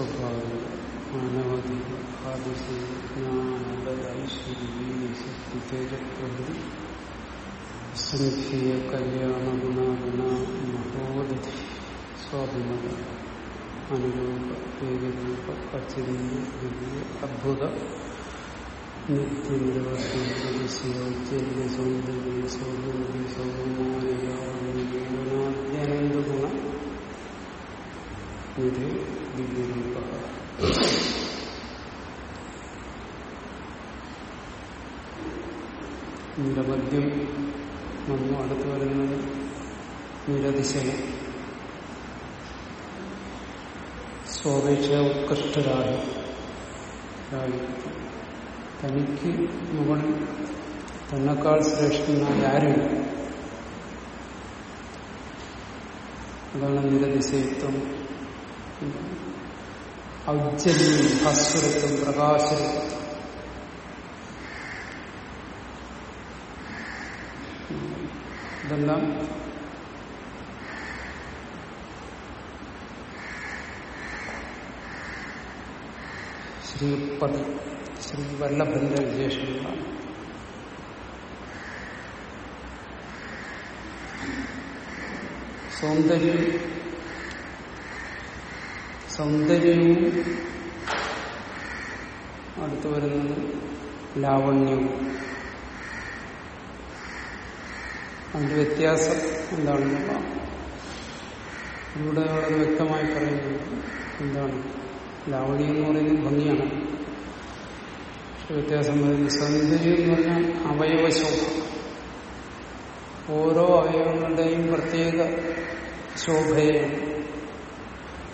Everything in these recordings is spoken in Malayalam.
സ്വഭാവം അനവധി ആദിശൈശ്വര്യശക്തി തേജപ്രകൃതി സംഖ്യ കല്യാണ ഗുണഗുണ മഹോദധി സ്വാഭിമത അനുരൂപ ഏകരൂപ അച്ചിന്യ ദിവ്യ അദ്ഭുത നിത്യനിരവധി സൗന്ദര്യ സൗന്ദര്യ നിധി ദിവ്യരൂപ നിരപദ്യം വന്നു അടുത്ത് വരുന്നത് നിരതിശയം. സ്വാപേക്ഷ ഉത്കൃഷ്ടരായി. തനിക്ക് മുകളിൽ തന്നെക്കാൾ ശ്രേഷ്ഠനായ ആരും? അതാണ് നിരതിശയത്വം. ഔജ്ജല്യം ഭാസ്വരത്വം പ്രകാശരത്വം ഇതെല്ലാം ശ്രീപദ് ശ്രീ വല്ലഭന്റെ വിശേഷങ്ങളാണ് സൗന്ദര്യം സൗന്ദര്യവും അടുത്തു വരുന്നത് ലാവണ്യവും. അതിന്റെ വ്യത്യാസം എന്താണെന്ന് ഇവിടെ വളരെ വ്യക്തമായി പറയുന്നത് എന്താണ്? ലാവണ്യം എന്ന് പറയുന്നത് ഭംഗിയാണ്. വ്യത്യാസം വരുന്നത് സൗന്ദര്യം എന്ന് പറഞ്ഞാൽ അവയവശോഭ ഓരോ അവയവങ്ങളുടെയും പ്രത്യേക ശോഭയാണ്.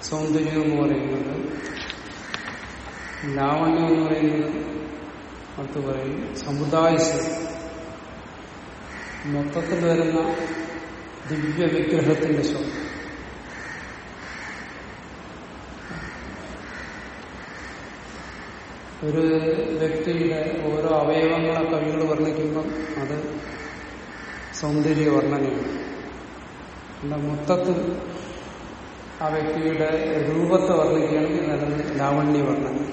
സൗന്ദര്യം എന്ന് പറയുന്നത് ലാവണ്യം എന്ന് പറയുന്നത് അടുത്ത് പറയും സമുദായശം മൊത്തത്തിൽ വരുന്ന ദിവ്യ വിഗ്രഹത്തിന്റെ ശബ്ദം. ഒരു വ്യക്തിയുടെ ഓരോ അവയവങ്ങളെ കവികൾ വർണിക്കുമ്പം അത് സൗന്ദര്യ വർണനയാണ് മൊത്തത്തിൽ ആ വ്യക്തിയുടെ രൂപത്തെ വർണിക്കുകയാണെങ്കിൽ നല്ല ലാവണ്യ വർണന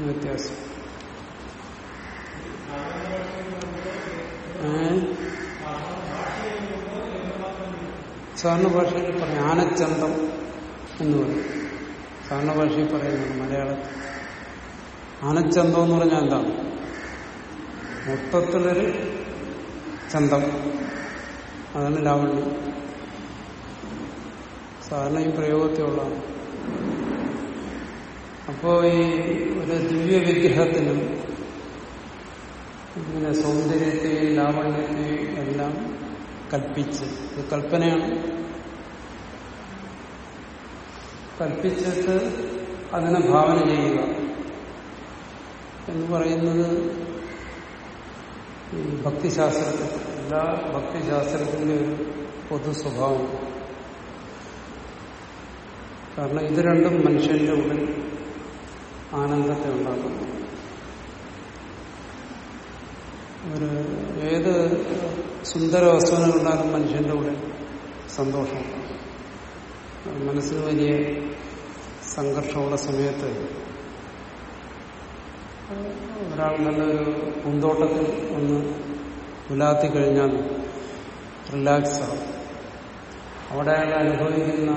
വ്യത്യാസം. സാധാരണ ഭാഷയിൽ പറഞ്ഞ ആനച്ചന്തം എന്ന് പറയും. സാധാരണ ഭാഷയിൽ പറയുന്നത് മലയാളത്തിൽ ആനച്ചന്തം എന്ന് പറഞ്ഞാൽ എന്താണ്? മൊത്തത്തിലൊരു ചന്തം. അതാണ് ലാവണ്യം. സാധാരണ ഈ പ്രയോഗത്തിലുള്ളതാണ് അപ്പോ ഈ ഒരു ദിവ്യ വിഗ്രഹത്തിനും ഇങ്ങനെ സൗന്ദര്യത്തെയും ലാവണ്യത്തെയും എല്ലാം കൽപ്പിച്ച് ഇത് കൽപ്പനയാണ്. കൽപ്പിച്ചിട്ട് അതിനെ ഭാവന ചെയ്യുക എന്ന് പറയുന്നത് ഭക്തിശാസ്ത്രത്തിൽ എല്ലാ ഭക്തിശാസ്ത്രത്തിന്റെ ഒരു പൊതു സ്വഭാവം കാരണം ഇത് രണ്ടും മനുഷ്യന്റെ ഉള്ളിൽ ആനന്ദത്തെ ഉണ്ടാക്കുന്നു. ഒരു ഏത് സുന്ദര വസ്തുവിനെ കണ്ടാലും മനുഷ്യന്റെ ഉള്ളിൽ സന്തോഷം. മനസ്സിന് വലിയ സംഘർഷമുള്ള സമയത്ത് ഒരാൾ നല്ലൊരു പൂന്തോട്ടത്തിൽ ഒന്ന് ഉലാത്തി കഴിഞ്ഞാൽ റിലാക്സ് ആവും. അവിടെ അയാൾ അനുഭവിക്കുന്ന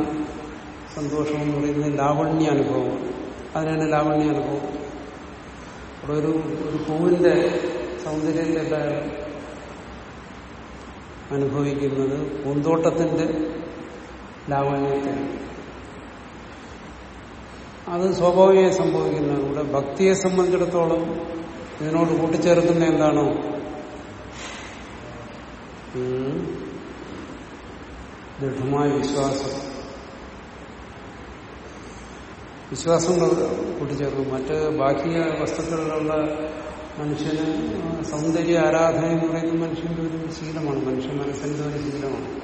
സന്തോഷം എന്ന് പറയുന്നത് ലാവണ്യ അനുഭവമാണ് അതിനാണ് ലാവണ്യ അനുഭവം. അവിടെ ഒരു ഒരു പൂവിന്റെ സൗന്ദര്യത്തെ അനുഭവിക്കുന്നത് പൂന്തോട്ടത്തിന്റെ ലാവണ്യത്തെയാണ്. അത് സ്വാഭാവികമായി സംഭവിക്കുന്നത്. ഇവിടെ ഭക്തിയെ സംബന്ധിച്ചിടത്തോളം ഇതിനോട് കൂട്ടിച്ചേർക്കുന്ന എന്താണോ? ദൃഢമായ വിശ്വാസം. വിശ്വാസം കൂട്ടിച്ചേർന്നു. മറ്റ് ബാഹ്യ വസ്തുക്കളിലുള്ള മനുഷ്യന് സൗന്ദര്യ ആരാധന എന്ന് പറയുന്നത് മനുഷ്യന്റെ ഒരു ശീലമാണ്. മനുഷ്യ മനസ്സിന്റെ ഒരു ശീലമാണ്.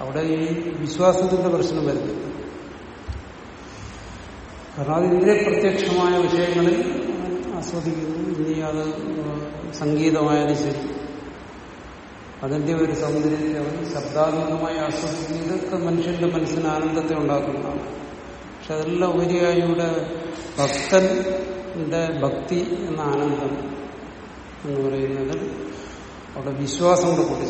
അവിടെ ഈ വിശ്വാസത്തിന്റെ പ്രശ്നം വരുന്നില്ല കാരണം അത് ഇന്ദ്രിയ പ്രത്യക്ഷമായ വിഷയങ്ങളിൽ ആസ്വദിക്കുന്നു. ഇനി അത് സംഗീതമായാലും ശരി. അതിന്റെ ഒരു സൗന്ദര്യത്തെ അവൻ ശബ്ദാത്മകമായി ആസ്വദിക്കുന്നു. ഇതൊക്കെ മനുഷ്യന്റെ മനസ്സിന് ആനന്ദത്തെ ഉണ്ടാക്കുന്നതാണ്. പക്ഷെ അതെല്ലാം ഉപരിയായി ഇവിടെ ഭക്തന്റെ ഭക്തി എന്ന ആനന്ദം എന്ന് പറയുന്നത് അവിടെ വിശ്വാസം കൂടെ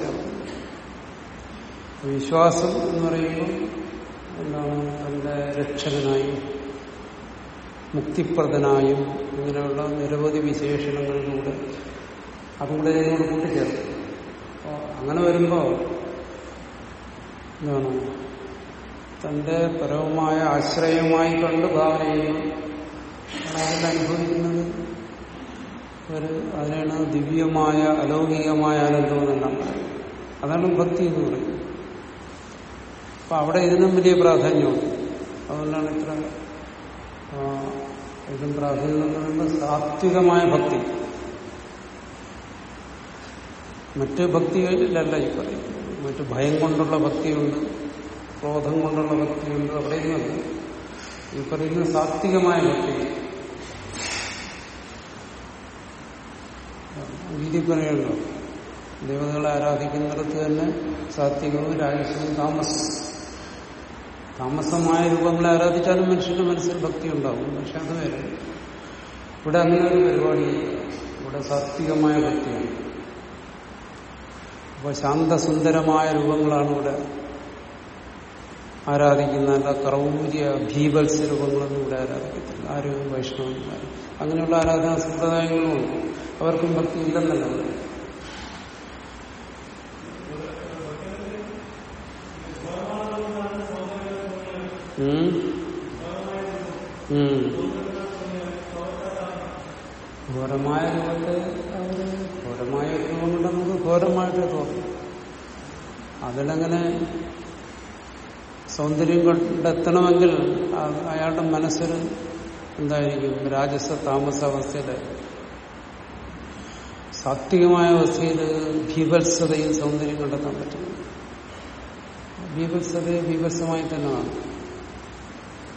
വിശ്വാസം എന്ന് പറയുമ്പോൾ എന്താണ്? തന്റെ രക്ഷകനായും മുക്തിപ്രദനായും ഇങ്ങനെയുള്ള നിരവധി വിശേഷണങ്ങളിലൂടെ അതുകൂടെ ഇതിനോട് കൂട്ടിച്ചേർക്കും അപ്പോൾ അങ്ങനെ വരുമ്പോൾ എന്താണ്? തന്റെ പരവുമായ ആശ്രയമായി കണ്ട് ഭാവന ചെയ്യുന്നു അനുഭവിക്കുന്നത് ഒരു അതിനാണ് ദിവ്യമായ അലൗകികമായ ആനന്ദം എന്നാണ് പറയും. അതാണ് ഭക്തി എന്ന് പറയുന്നത്. അപ്പൊ അവിടെ ഇതിനും വലിയ പ്രാധാന്യമാണ് അതുകൊണ്ടാണ് ഇത്ര ഇതും പ്രാധാന്യം എന്ന് പറയുന്നത് സാത്വികമായ ഭക്തി. മറ്റ് ഭക്തികളിലല്ല ഈ പറയുന്നത്. മറ്റ് ഭയം കൊണ്ടുള്ള ഭക്തിയുണ്ട്. ക്രോധം കൊണ്ടുള്ള ഭക്തിയുണ്ട് അവിടെയൊന്നുമല്ല ഈ പറയുന്ന സാത്വികമായ ഭക്തി രീതി ദേവതകളെ ആരാധിക്കുന്നിടത്ത് തന്നെ സാത്വികവും രാജസ്വവും താമസം താമസമായ രൂപങ്ങളെ ആരാധിച്ചാലും മനുഷ്യന്റെ മനസ്സിൽ ഭക്തി ഉണ്ടാവും. പക്ഷെ അത് വരെ ഇവിടെ അങ്ങനെ ഒരു ഇവിടെ സാത്വികമായ ഭക്തിയാണ് അപ്പോൾ ശാന്തസുന്ദരമായ രൂപങ്ങളാണ് ഇവിടെ ആരാധിക്കുന്ന അല്ല ക്രൗര്യ ഭീവത്സ രൂപങ്ങളൊന്നും ഇവിടെ ആരാധിക്കത്തില്ല. ആരും വൈഷ്ണവന്മാർ അങ്ങനെയുള്ള ആരാധനാ സമ്പ്രദായങ്ങളുമുണ്ട് അവർക്കും ഭക്തി ഇല്ലെന്നല്ല ഘോരമായ രൂപത്തെ ഘോരമായ രൂപം കൊണ്ട് നമുക്ക് ഘോരമായിട്ട് തോന്നും അതിലങ്ങനെ സൗന്ദര്യം കണ്ടെത്തണമെങ്കിൽ അയാളുടെ മനസ്സിൽ എന്തായിരിക്കും? രാജസ താമസ അവസ്ഥയിൽ സാത്വികമായ അവസ്ഥയിൽ ഭീവത്സതയും സൗന്ദര്യം കണ്ടെത്താൻ പറ്റും. ഭീവത്സതയെ ഭീപത്സമായി തന്നെ കാണും.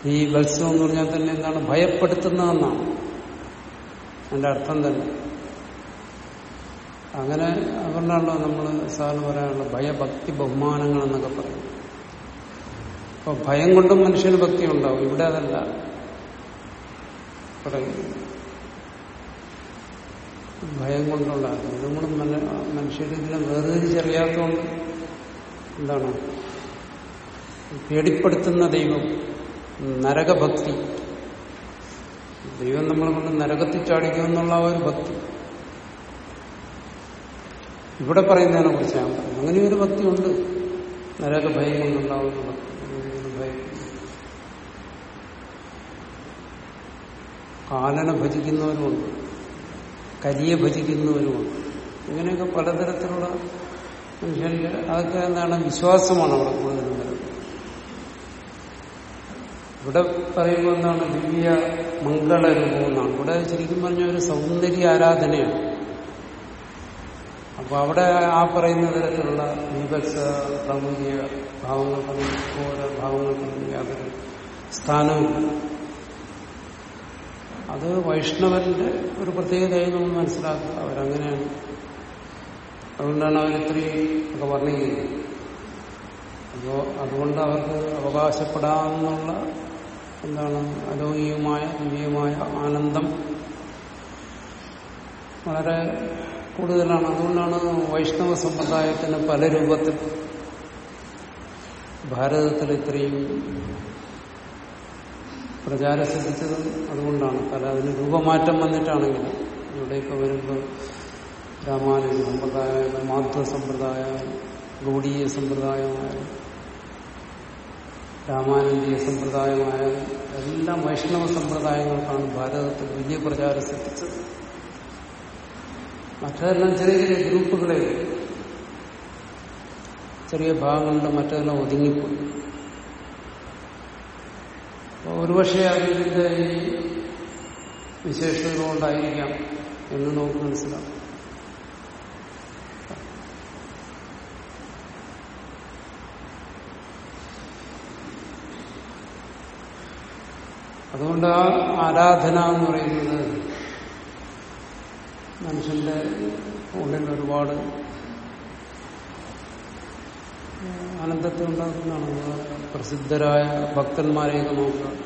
ഈ ഭത്സം എന്ന് പറഞ്ഞാൽ തന്നെ എന്താണ്? ഭയപ്പെടുത്തുന്നതെന്നാണ് അതിന്റെ അർത്ഥം തന്നെ. അങ്ങനെ അതുകൊണ്ടാണല്ലോ നമ്മൾ സാറിന് പറയാനുള്ള ഭയഭക്തി ബഹുമാനങ്ങൾ എന്നൊക്കെ പറയും. അപ്പൊ ഭയം കൊണ്ടും മനുഷ്യന് ഭക്തി ഉണ്ടാവും ഇവിടെ അതല്ല. ഭയം കൊണ്ടുള്ള നമ്മൾ മനുഷ്യർ ഇതിനെ വേർതിരിച്ചറിയാത്തതുകൊണ്ട് എന്താണ്? പേടിപ്പെടുത്തുന്ന ദൈവം നരകഭക്തി. ദൈവം നമ്മളെ കൊണ്ട് നരകത്തിൽ ചാടിക്കുമെന്നുള്ള ഒരു ഭക്തി. ഇവിടെ പറയുന്നതിനെ കുറിച്ച് ഞാൻ പറയുന്നത് അങ്ങനെ ഒരു ഭക്തി ഉണ്ട് നരക ഭയം കൊണ്ടുണ്ടാവുന്ന ഭക്തി ഭയം കാലനെ ഭജിക്കുന്നവരുമുണ്ട്. കരിയെ ഭജിക്കുന്നവരുമുണ്ട്. ഇങ്ങനെയൊക്കെ പലതരത്തിലുള്ള മനുഷ്യർക്ക് അതൊക്കെ എന്താണ് വിശ്വാസമാണ് അവിടെ കൂടുതലും വരുന്നത്. ഇവിടെ പറയുമ്പോൾ എന്താണ് ദിവ്യ മംഗളരൂപം എന്നാണ്. ഇവിടെ ശരിക്കും പറഞ്ഞ ഒരു സൗന്ദര്യ ആരാധനയാണ്. അപ്പൊ അവിടെ ആ പറയുന്ന തരത്തിലുള്ള വിഭക്സ സാമൂഹിക ഭാവങ്ങൾക്കൊന്നും ഓരോ ഭാവങ്ങൾക്കൊന്നും യാതൊരു സ്ഥാനമില്ല അത് വൈഷ്ണവന്റെ ഒരു പ്രത്യേകതയായി നമ്മൾ മനസ്സിലാക്കുക. അവരങ്ങനെയാണ്. അതുകൊണ്ടാണ് അവരിത്രയും ഒക്കെ വർണിക്കുന്നത്. അപ്പോ അതുകൊണ്ട് അവർക്ക് അവകാശപ്പെടാമെന്നുള്ള എന്താണ്? അലൗകികമായ ദിവ്യമായ ആനന്ദം വളരെ കൂടുതലാണ്. അതുകൊണ്ടാണ് വൈഷ്ണവ സമ്പ്രദായത്തിന് പല രൂപത്തിൽ ഭാരതത്തിൽ ഇത്രയും പ്രചാരം സിദ്ധിച്ചത് അതുകൊണ്ടാണ്. പല അതിന് രൂപമാറ്റം വന്നിട്ടാണെങ്കിൽ ഇവിടെയൊക്കെ വരുമ്പോൾ രാമാനുജ സമ്പ്രദായം മാധ്വ സമ്പ്രദായം ഗൗഡീയ സമ്പ്രദായമായാലും രാമാനന്ദീയ സമ്പ്രദായമായാലും എല്ലാ വൈഷ്ണവ സമ്പ്രദായങ്ങൾക്കാണ് ഭാരതത്തിൽ വലിയ പ്രചാരം സിദ്ധിച്ചത്. മറ്റതെല്ലാം ചെറിയ ചെറിയ ഗ്രൂപ്പുകളെ ചെറിയ ഭാഗങ്ങളുടെ മറ്റെല്ലാം ഒതുങ്ങിപ്പോയി. ഒരുപക്ഷെ അതിന്റെ ഈ വിശേഷത കൊണ്ടായിരിക്കാം എന്ന് നമുക്ക് മനസ്സിലാക്കാം. അതുകൊണ്ട് ആ ആരാധന എന്ന് പറയുന്നത് മനുഷ്യന്റെ ഉള്ളിൽ ഒരുപാട് ആനന്ദത്തെ ഉണ്ടാക്കുന്നതാണ്. പ്രസിദ്ധരായ ഭക്തന്മാരെയൊക്കെ നോക്കുക.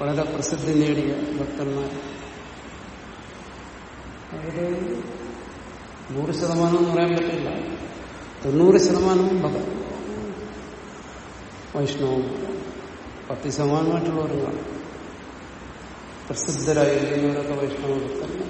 വളരെ പ്രസിദ്ധി നേടിയ ഭക്തന്മാർ. അവർ നൂറ് ശതമാനം എന്ന് പറയാൻ പറ്റില്ല. തൊണ്ണൂറ് ശതമാനവും ഭക്ത വൈഷ്ണവും പത്ത് ശതമാനമായിട്ടുള്ളവരുമാണ് പ്രസിദ്ധരായിരിക്കുന്നവരൊക്കെ വൈഷ്ണവ ഭക്തന്മാർ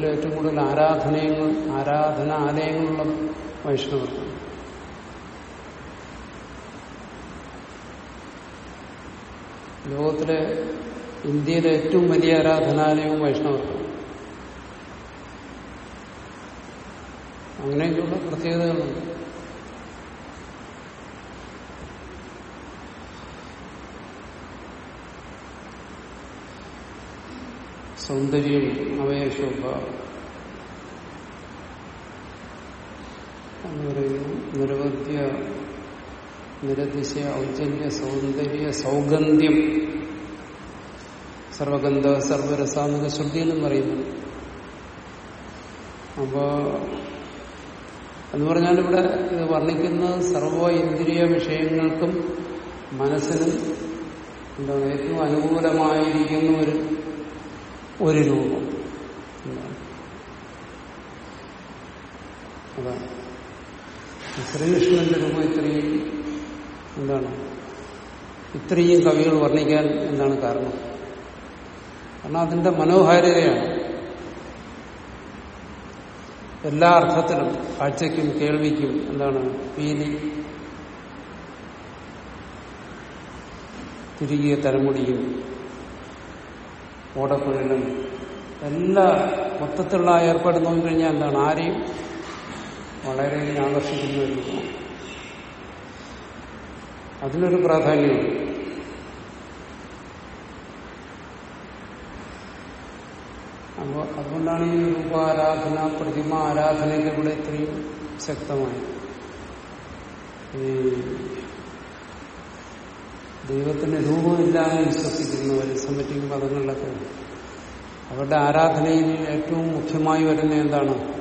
ഭാരതത്തിലെ ഏറ്റവും കൂടുതൽ ആരാധനയങ്ങൾ ആരാധനാലയങ്ങളുള്ള വൈഷ്ണവർ ലോകത്തിലെ ഇന്ത്യയിലെ ഏറ്റവും വലിയ ആരാധനാലയവും വൈഷ്ണവർക്കാണ്. അങ്ങനെയൊക്കെയുള്ള പ്രത്യേകതകളുണ്ട്. സൗന്ദര്യം അവയശോഭ എന്ന് പറയുന്നു നിരവധ്യ നിരതിശ ഔജന്യ സൗന്ദര്യ സൗഗന്ധ്യം. സർവഗന്ധ സർവരസാമിക ശ്രുതി എന്നും പറയുന്നു. അപ്പോ എന്ന് പറഞ്ഞാൽ ഇവിടെ ഇത് വർണിക്കുന്നത് സർവ ഇന്ദ്രിയ വിഷയങ്ങൾക്കും മനസ്സിനും എന്താണ് ഏറ്റവും അനുകൂലമായിരിക്കുന്ന ഒരു ഒരു രൂപം. അതാണ് ശ്രീകൃഷ്ണന്റെ രൂപം ഇത്രയും എന്താണ്? ഇത്രയും കവികൾ വർണിക്കാൻ എന്താണ് കാരണം? കാരണം അതിന്റെ മനോഹാരിതയാണ്. എല്ലാ അർത്ഥത്തിലും കാഴ്ചയ്ക്കും കേൾവിക്കും എന്താണ് പീലി തിരികിയ തലമുടിയും ഓടക്കുഴലും. എല്ലാ മൊത്തത്തിലുള്ള ഏർപ്പാട് നോക്കിക്കഴിഞ്ഞാൽ എന്താണ്? ആരെയും വളരെയധികം ആകർഷിക്കുന്ന ഒരു അതിനൊരു പ്രാധാന്യമുണ്ട്. അപ്പോൾ അതുകൊണ്ടാണ് ഈ രൂപാരാധന പ്രതിമ ആരാധനയൊക്കെ ഇവിടെ ഇത്രയും ശക്തമായി ഈ ദൈവത്തിന് രൂപമില്ലാതെ വിശ്വസിക്കുന്നവർ സെമറ്റിക് മതങ്ങളിലൊക്കെ അവരുടെ ആരാധനയിൽ ഏറ്റവും മുഖ്യമായി വരുന്ന എന്താണ്?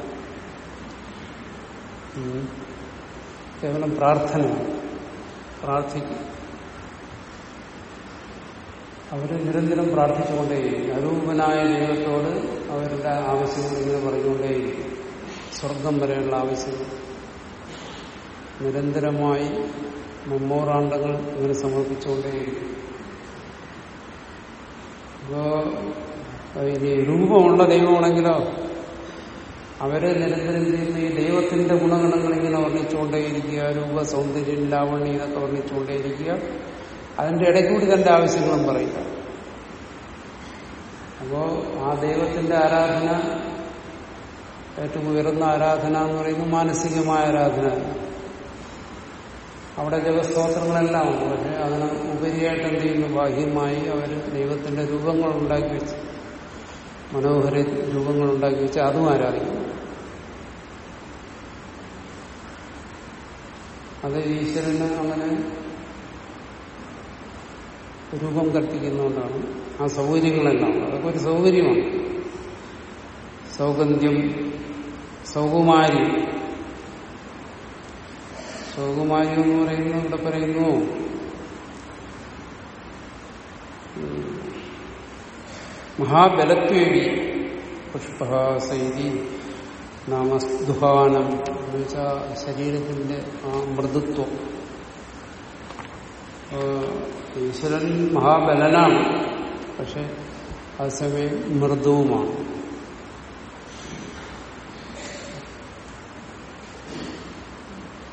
കേവലം പ്രാർത്ഥന. പ്രാർത്ഥിക്കും. അവർ നിരന്തരം പ്രാർത്ഥിച്ചുകൊണ്ടേയിരിക്കും. അരൂപനായ ദൈവത്തോട് അവരുടെ ആവശ്യങ്ങൾ ഇങ്ങനെ പറഞ്ഞുകൊണ്ടേയിരിക്കും. സ്വർഗം വരെയുള്ള ആവശ്യങ്ങൾ. നിരന്തരമായി മെമ്മോറാണ്ടങ്ങൾ ഇങ്ങനെ സമർപ്പിച്ചുകൊണ്ടേയിരിക്കും. ഇനി രൂപമുള്ള ദൈവമാണെങ്കിലോ അവരെ നിരന്തരം ചെയ്യുന്ന? ഈ ദൈവത്തിന്റെ ഗുണഗണങ്ങൾ ഇങ്ങനെ വർണിച്ചുകൊണ്ടേയിരിക്കുക രൂപ സൗന്ദര്യം ലാവണ്യം ഇതൊക്കെ വർണിച്ചുകൊണ്ടേയിരിക്കുക. അതിന്റെ ഇടയ്ക്കൂടി തന്റെ ആവശ്യങ്ങളും പറയുക. അപ്പോ ആ ദൈവത്തിന്റെ ആരാധന ഏറ്റവും ഉയർന്ന ആരാധന എന്ന് പറയുന്നത് മാനസികമായ ആരാധന. അവിടെ ജപസ്തോത്രങ്ങളെല്ലാം ഉണ്ട്. പക്ഷെ അതിന് ഉപരിയായിട്ട് എന്ത് ചെയ്യുന്നു? ബാഹ്യമായി അവർ ദൈവത്തിന്റെ രൂപങ്ങൾ ഉണ്ടാക്കി വെച്ച് മനോഹര രൂപങ്ങൾ ഉണ്ടാക്കി വെച്ച് അതും ആരാധിക്കുന്നു. അത് ഈശ്വരന് അങ്ങനെ രൂപം കൽപ്പിക്കുന്നതുകൊണ്ടാണ് ആ സൗകര്യങ്ങളെല്ലാം. അതൊക്കെ ഒരു സൗകര്യമാണ്. സൗഗന്ധ്യം സൗകുമാരി സൗകുമാരി എന്ന് പറയുന്നു ഇവിടെ പറയുന്നു. മഹാബലത്വേവി പുഷ്പഹാസൈതി നാമസ്തുഹാനം എന്ന് വെച്ചാൽ ശരീരത്തിന്റെ ആ മൃദുത്വം. ഈശ്വരൻ മഹാബലനാണ് പക്ഷെ അതേസമയം മൃദുവുമാണ്.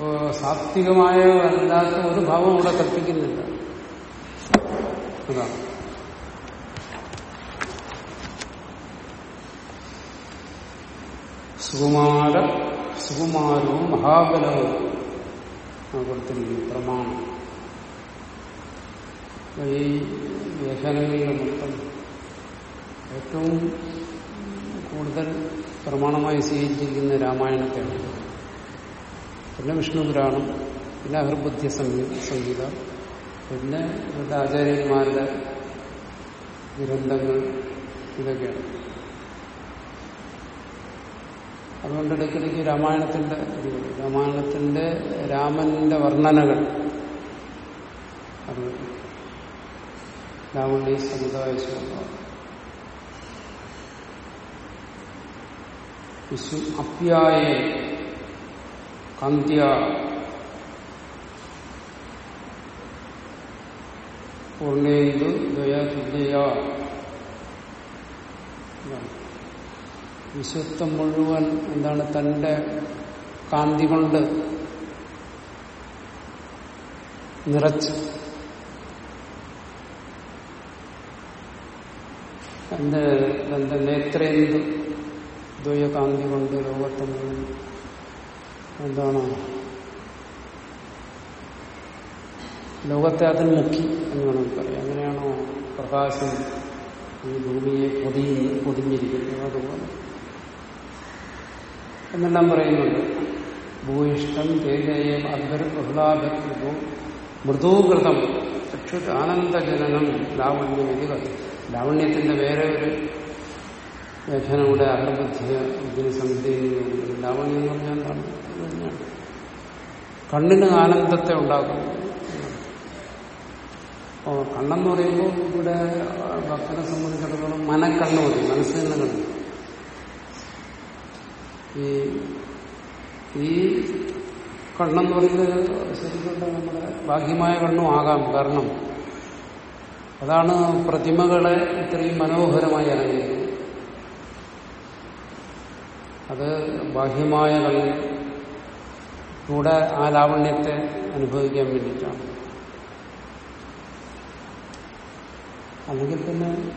അപ്പോ സാത്വികമായ അല്ലാത്ത ഒരു ഭാവം ഇവിടെ കൽപ്പിക്കുന്നില്ല. സുകുമാര സുകുമാരവും മഹാബലവും കൊടുത്തിരിക്കുന്നു പ്രമാണം. ഈ ലേഖനങ്ങളിലെ മൊത്തം ഏറ്റവും കൂടുതൽ പ്രമാണമായി സ്വീകരിച്ചിരിക്കുന്ന രാമായണത്തെയാണ്. പിന്നെ വിഷ്ണു പുരാണം പിന്നെ അഹർബുദ്ധ്യ സംഗീത സംഗീത പിന്നെ ഇവരുടെ ആചാര്യന്മാരുടെ ഗ്രന്ഥങ്ങൾ ഇതൊക്കെയാണ്. അതുകൊണ്ട് ഇടയ്ക്കിടയ്ക്ക് രാമായണത്തിന്റെ രാമായണത്തിന്റെ രാമന്റെ വർണനകൾ അത് രാവണി സമുദായ വിശ്വ അപ്യായ കന്ത്യ. പൂർണേന്ദു ദ്വയതുല്യ വിശ്വത്വം മുഴുവൻ എന്താണ് തന്റെ കാന്തി കൊണ്ട് നിറച്ച്. തന്റെ തന്റെ നേത്രേന്ദു ദ്വയകാന്തി കൊണ്ട് ലോകത്തെ മുഴുവൻ എന്താണ്? ലോകത്തെ അതിൽ മുക്കി എന്ന് വേണമെങ്കിൽ പറയാം അങ്ങനെയാണോ പ്രകാശം ഈ ഭൂമിയെ പൊതി പൊതിഞ്ഞിരിക്കുന്നത്? അതുപോലെ. എന്നെല്ലാം പറയുന്നുണ്ട്. ഭൂയിഷ്ടം തേജയം അദ്ഭുത ബഹുളാഭ്യു മൃദൂകൃതം ചക്ഷു ആനന്ദജനനം ലാവണ്യം ഇത് ലാവണ്യത്തിന്റെ വേറെ ഒരു വ്യാഖ്യാനം കൂടെ അഹർബുദ്ധിയ ഇതിന് സംഹിതയിൽ ലാവണ്യം എന്ന് പറഞ്ഞാൽ എന്താണ്? തന്നെയാണ് കണ്ണിന് ആനന്ദത്തെ ഉണ്ടാക്കും ഓ കണ്ണെന്ന് പറയുമ്പോൾ ഇവിടെ ഭക്തനെ സംബന്ധിച്ചിടത്തോളം മനക്കണ്ണ് മതി മനസ്സിൽ നിന്ന് കണ്ണ് ഈ ഈ കണ്ണെന്ന് പറയുന്നത് ശരിക്കും നമ്മുടെ ബാഹ്യമായ കണ്ണും ആകാം കാരണം അതാണ് പ്രതിമകളെ ഇത്രയും മനോഹരമായി അലങ്കരിക്കുന്നത്. അത് ബാഹ്യമായ കണ്ണിൽ കൂടെ ആ ലാവണ്യത്തെ അനുഭവിക്കാൻ വേണ്ടിയിട്ടാണ്. അല്ലെങ്കിൽ പിന്നെ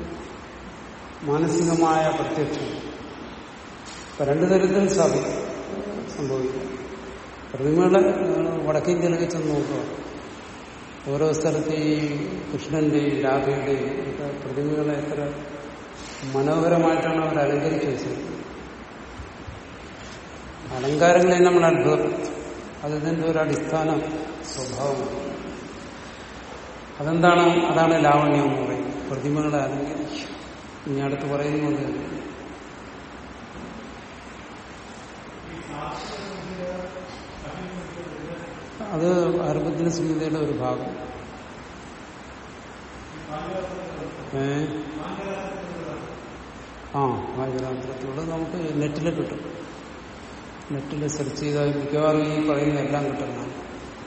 മാനസികമായ പ്രത്യക്ഷം. ഇപ്പൊ രണ്ടു തരത്തിൽ സാധിക്കും സംഭവിക്കും. പ്രതിമകളെ വടക്കേ വടക്കേന്ത്യയിലൊക്കെ ചെന്ന് നോക്കുക. ഓരോ സ്ഥലത്തെ ഈ കൃഷ്ണന്റെയും രാധയുടെയും ഒക്കെ പ്രതിമകളെ എത്ര മനോഹരമായിട്ടാണ് അവർ അലങ്കരിച്ചു വെച്ചത്. അലങ്കാരങ്ങളെ നമ്മൾ അതിന്റെ ഒരു അടിസ്ഥാന സ്വഭാവമാണ് അതെന്താണ്? അതാണ് ലാവണ്യം എന്ന് പറയുന്നത്. പ്രതിമകളെ അലങ്കരിക്കും ഇനി അടുത്ത് പറയുന്നുണ്ട് അത് അറുപത്തിന് സംഹിതയുടെ ഒരു ഭാഗം. ഏ? ആ പാഞ്ചരാന്ത്രത്തിലൂടെ നമുക്ക് നെറ്റിൽ കിട്ടും. നെറ്റിൽ സെർച്ച് ചെയ്താൽ മിക്കവാറും ഈ പറയുന്ന എല്ലാം കിട്ടുന്നതാണ്.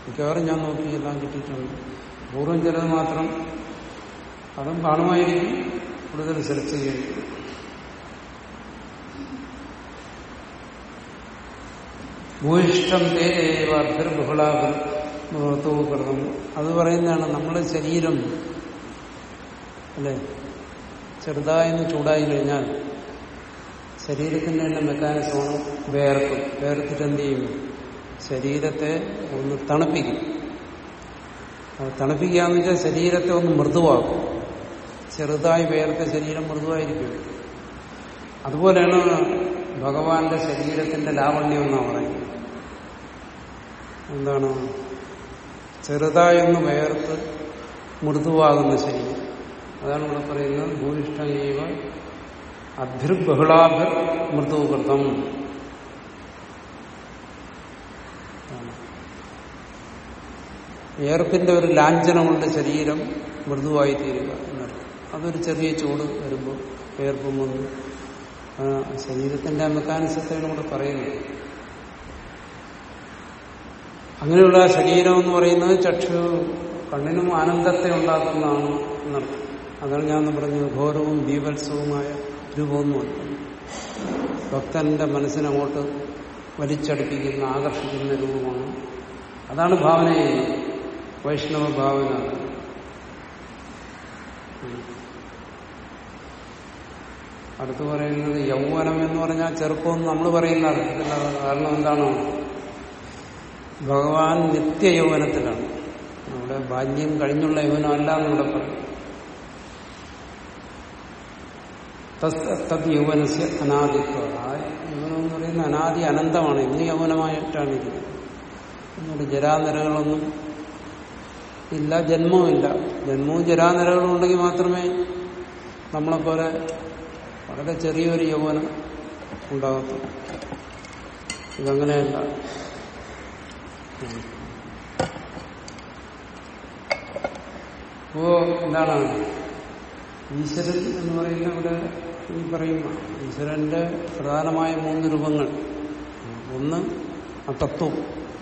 മിക്കവാറും ഞാൻ നോക്കി എല്ലാം കിട്ടിയിട്ടുണ്ട്. പൂർവം ചിലത് മാത്രം അതും കാണുമായിരിക്കും. കൂടുതൽ സെർച്ച് ചെയ്യേണ്ടി ഭൂയിഷ്ടം ബഹുളാകൃതം അത് പറയുന്നതാണ് നമ്മുടെ ശരീരം അല്ലെ? ചെറുതായെന്ന് ചൂടായി കഴിഞ്ഞാൽ ശരീരത്തിന്റെ തന്നെ മെക്കാനിസമാണ് വേർക്കും വേർത്തിട്ട് എന്ത് ചെയ്യും? ശരീരത്തെ ഒന്ന് തണുപ്പിക്കും. തണുപ്പിക്കുക എന്ന് വെച്ചാൽ ശരീരത്തെ ഒന്ന് മൃദുവാക്കും. ചെറുതായി വേർത്ത ശരീരം മൃദുവായിരിക്കും. അതുപോലെയാണ് ഭഗവാന്റെ ശരീരത്തിന്റെ ലാവണ്യം എന്നാണ് പറയുന്നത്. എന്താണ്? ചെറുതായൊന്ന് വേർത്ത് മൃദുവാകുന്ന ശരീരം. അതാണ് ഇവിടെ പറയുന്നത് ഭൂയിഷ്ടമേവ അഭ്യുർബഹുളാഭിർ മൃദുകൃതം ഏർപ്പിന്റെ ഒരു ലാഞ്ചനം കൊണ്ട് ശരീരം മൃദുവായി തീരുക എന്നറിയാം. അതൊരു ചെറിയ ചൂട് വരുമ്പോൾ ഏർപ്പം വന്ന്. ശരീരത്തിന്റെ മെക്കാനിസത്തെയാണ് കൂടെ പറയുന്നത് അങ്ങനെയുള്ള ശരീരം എന്ന് പറയുന്നത് ചക്ഷു കണ്ണിനും ആനന്ദത്തെ ഉണ്ടാക്കുന്നതാണ് എന്നർത്ഥം. അതാണ് ഞാൻ പറഞ്ഞത് ഘോരവും ബീഭത്സവുമായ രൂപമൊന്നുമല്ല ഭക്തന്റെ മനസ്സിനങ്ങോട്ട് വലിച്ചടിപ്പിക്കുന്ന ആകർഷിക്കുന്ന രൂപമാണ്. അതാണ് ഭാവന വൈഷ്ണവ ഭാവന. അടുത്ത് പറയുന്നത് യൗവനം എന്ന് പറഞ്ഞാൽ ചെറുപ്പം നമ്മൾ പറയുന്ന കാരണം എന്താണോ? ഭഗവാൻ നിത്യ യൗവനത്തിലാണ് നമ്മുടെ ബാല്യം കഴിഞ്ഞുള്ള യൗവനമല്ല എന്നിവിടെ പറയും. തത് യൗവനസ്യ അനാദിത്വ ആ യൗവനം എന്ന് പറയുന്ന അനാദി അനന്തമാണ്. ഇന്ന് യൗവനമായിട്ടാണ് ഇരിക്കുന്നത് എന്നിട്ട് ജരാനിരകളൊന്നും ഇല്ല ജന്മവുമില്ല ജന്മവും ജരാനിരകളും ഉണ്ടെങ്കിൽ മാത്രമേ നമ്മളെപ്പോലെ വളരെ ചെറിയൊരു യൗവനം ഉണ്ടാകത്തുള്ളൂ. ഇതങ്ങനെയല്ല. അപ്പോ എന്താണ്? ഈശ്വരൻ എന്ന് പറയുന്ന ഇവിടെ ഈ പറയുന്ന ഈശ്വരന്റെ പ്രധാനമായ മൂന്ന് രൂപങ്ങൾ. ഒന്ന് ആ തത്വം.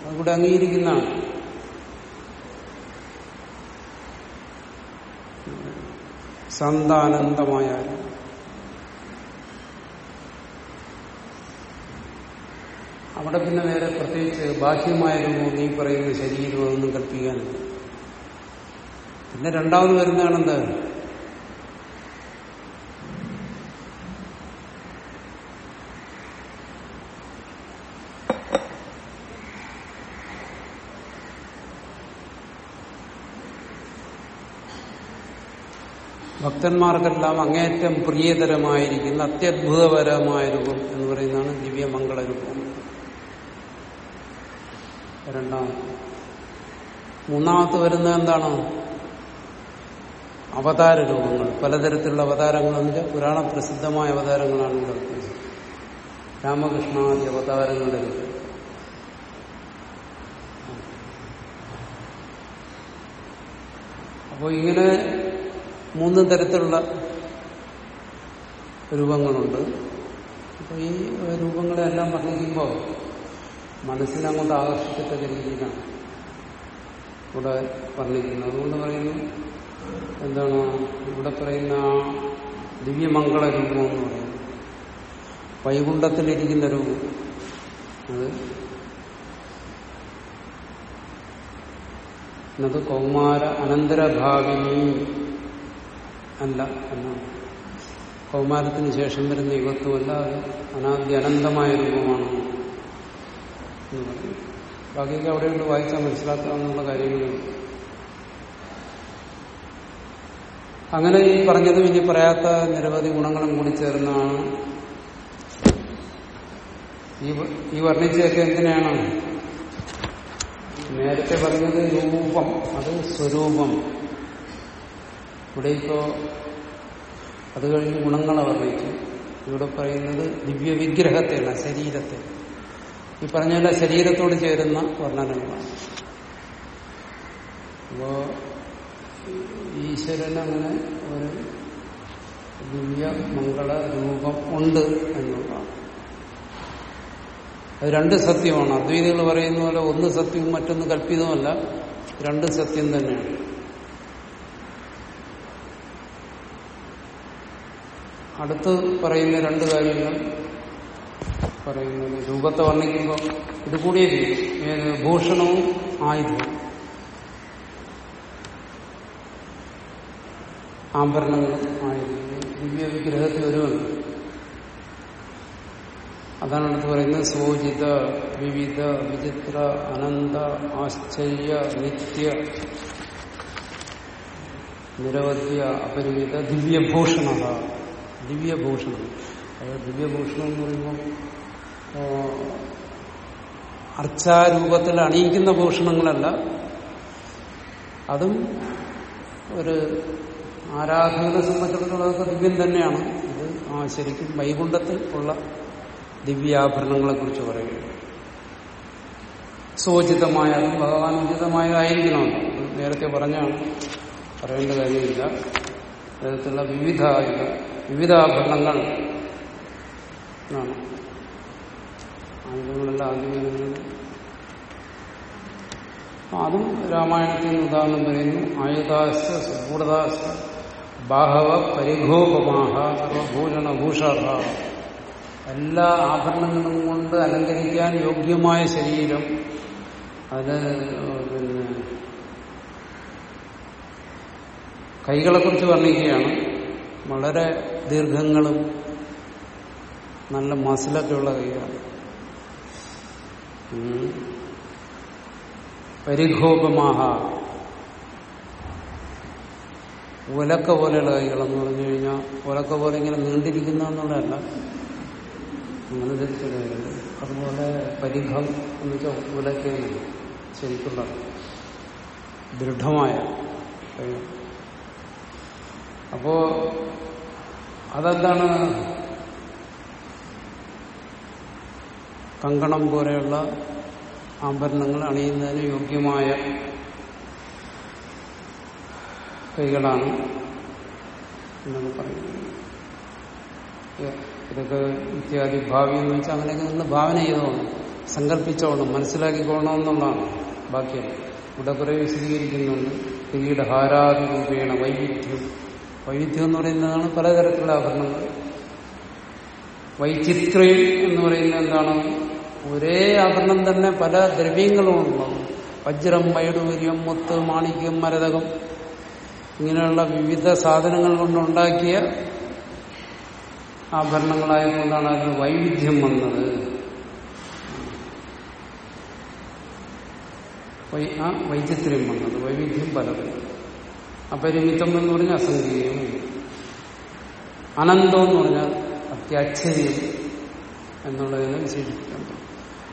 അതുകൂടെ അംഗീകരിക്കുന്നതാണ്. സന്താനന്ദമായ അവിടെ പിന്നെ നേരെ പ്രത്യേകിച്ച് ബാഹ്യമായ രൂപവും നീ പറയുന്ന ശരീരവും അതൊന്നും കൽപ്പിക്കാനില്ല. പിന്നെ രണ്ടാമത് വരുന്നതാണ് ഭക്തന്മാർക്കെല്ലാം അങ്ങേറ്റം പ്രിയതരമായിരിക്കുന്ന അത്യത്ഭുതപരമായ രൂപം എന്ന് പറയുന്നതാണ് ദിവ്യമംഗള രൂപം രണ്ടാമത് മൂന്നാമത്ത് വരുന്നത് എന്താണ്? അവതാര രൂപങ്ങൾ പലതരത്തിലുള്ള അവതാരങ്ങളെന്ന് പുരാണ പ്രസിദ്ധമായ അവതാരങ്ങളാണ് ഇവിടെ രാമകൃഷ്ണാദി അവതാരങ്ങളുടെ രൂപം. അപ്പോൾ ഇങ്ങനെ മൂന്ന് തരത്തിലുള്ള രൂപങ്ങളുണ്ട്. അപ്പൊ ഈ രൂപങ്ങളെല്ലാം വർണിക്കുമ്പോൾ മനസ്സിനങ്ങോട്ട് ആകർഷിക്കത്തക്ക രീതിയിലാണ് ഇവിടെ വർണിക്കുന്നത്. അതുകൊണ്ട് പറയുന്നു എന്താണ് ഇവിടെ പറയുന്ന ദിവ്യമംഗള രൂപം എന്ന് പറയുന്നത് വൈകുണ്ഠത്തിലിരിക്കുന്ന രൂപം. അത് എന്നത് കൗമാര അനന്തരഭാവിനി അല്ല എന്നാണ്. കൗമാരത്തിന് ശേഷം വരുന്ന യുഗത്വമല്ല അത് അനാദ്യ അനന്തമായ രൂപമാണ് എന്ന് അവിടെ ബാക്കിയൊക്കെ അവിടെയുണ്ട് വായിച്ചാൽ മനസ്സിലാക്കാവുന്ന കാര്യങ്ങളുണ്ട് അങ്ങനെ ഈ പറഞ്ഞതും ഇനി പറയാത്ത നിരവധി ഗുണങ്ങളും കൂടി ചേർന്നാണ് ഈ വർണിച്ചതൊക്കെ എന്തിനാണ്? നേരത്തെ പറഞ്ഞത് രൂപം അത് സ്വരൂപം. ഇവിടെ ഇപ്പോ അത് കഴിഞ്ഞ് ഗുണങ്ങളെ വർണിച്ചു ഇവിടെ പറയുന്നത് ദിവ്യ വിഗ്രഹത്തെയാണ് ശരീരത്തെ. ഈ പറഞ്ഞ ശരീരത്തോട് ചേരുന്ന വർണനങ്ങളാണ് അപ്പോ ഈശ്വരൻ അങ്ങനെ ഒരു ദിവ്യ മംഗള രൂപം ഉണ്ട് എന്നുള്ളതാണ്. അത് രണ്ട് സത്യമാണ്. അദ്വൈതികൾ പറയുന്ന പോലെ ഒന്ന് സത്യവും മറ്റൊന്ന് കല്പിതവുമല്ല രണ്ട് സത്യം തന്നെയാണ്. അടുത്ത് പറയുന്ന രണ്ട് കാര്യങ്ങൾ പറയുന്നത്. രൂപത്തെ വർണിക്കുമ്പോൾ ഇത് കൂടിയേ ഏത് ഭൂഷണവും ആയുധവും. ആഭരണങ്ങളും ആയുധം ദിവ്യ വിഗ്രഹത്തിൽ ഒരുവണ്ട് അതാണ് അടുത്ത് പറയുന്നത് സോചിത വിവിധ വിചിത്ര അനന്ത ആശ്ചര്യ നിത്യ നിരവധി അപരിമിത ദിവ്യഭൂഷണ ദിവ്യഭൂഷണം. അതായത് ദിവ്യഭൂഷണം എന്ന് പറയുമ്പോൾ അർച്ചാരൂപത്തിൽ അണിയിക്കുന്ന ഭൂഷണങ്ങളല്ല. അതും ഒരു ആരാധകനെ സംബന്ധിച്ചിടത്തോളം ദിവ്യം തന്നെയാണ്. ഇത് ആ ശരിക്കും വൈകുണ്ഠത്തിൽ ഉള്ള ദിവ്യാഭരണങ്ങളെ കുറിച്ച് പറയുകയാണ്. സോചിതമായ ഭഗവാൻ ഉചിതമായതായിരിക്കണം. നേരത്തെ പറഞ്ഞാണ് പറയേണ്ട കാര്യമില്ല. അദ്ദേഹത്തിലുള്ള വിവിധ വിവിധ ആഭരണങ്ങൾ എന്നാണ് ആയുധങ്ങളെല്ലാം ആദ്യം അതും രാമായണത്തിന് ഉദാഹരണം പറയുന്നു. ആയുധാശ സുഗൂഢദാശ ബാഹവ പരിഘോപമാഹ സർവഭൂഷണഭൂഷാഭ എല്ലാ ആഭരണങ്ങളും കൊണ്ട് അലങ്കരിക്കാൻ യോഗ്യമായ ശരീരം. അത് പിന്നെ കൈകളെക്കുറിച്ച് വർണിക്കുകയാണ്. വളരെ ദീർഘങ്ങളും നല്ല മസിലൊക്കെ ഉള്ള കൈകളാണ് ഉം. പരിഘോപമാഹ. ഉലക്ക പോലെയുള്ള കൈകളെന്ന് പറഞ്ഞു കഴിഞ്ഞാൽ ഉലക്ക പോലെ ഇങ്ങനെ നീണ്ടിരിക്കുന്ന എന്നുള്ളതല്ല അങ്ങനെ ധരിച്ചുള്ള കൈകൾ. അതുപോലെ പരിഘം എന്ന് വെച്ചാൽ ഉലക്കയാണ് ശരിക്കുള്ള ദൃഢമായ കൈകൾ. അപ്പോ അതെന്താണ്? കങ്കണം പോലെയുള്ള ആഭരണങ്ങൾ അണിയുന്നതിന് യോഗ്യമായ കൈകളാണ് എന്നാണ് പറയുന്നത്. ഇതൊക്കെ ഇത്യാദി ഭാവി എന്ന് വെച്ചാൽ അങ്ങനെയൊക്കെ നിങ്ങൾ ഭാവന ചെയ്തോണം സങ്കല്പിച്ചോണം മനസ്സിലാക്കിക്കോണം എന്നുള്ളതാണ് ബാക്കിയാണ് ഇവിടെ കുറെ വിശദീകരിക്കുന്നുണ്ട്. കിരീടഹാരാദി രൂപേണ വൈവിധ്യം വൈവിധ്യം എന്ന് പറയുന്നതാണ് പലതരത്തിലുള്ള ആഭരണങ്ങൾ. വൈചിത്രം എന്ന് പറയുന്നത് എന്താണ്? ഒരേ ആഭരണം തന്നെ പല ദ്രവ്യങ്ങളും ഉണ്ടാവും വജ്രം വൈഡൂര്യം മുത്ത് മാണിക്യം മരതകം ഇങ്ങനെയുള്ള വിവിധ സാധനങ്ങൾ കൊണ്ടുണ്ടാക്കിയ ആഭരണങ്ങളായതുകൊണ്ടാണ് അതിന് വൈവിധ്യം വന്നത്. വൈ- ആ വൈചിത്ര്യം വന്നത്. വൈവിധ്യം പലത്. അപരിമിതം എന്ന് പറഞ്ഞാൽ അസംഖ്യം. അനന്തം എന്ന് പറഞ്ഞാൽ അത്യാശ്ചര്യം എന്നുള്ളതിനെ വിശേഷിപ്പിക്കുന്നത്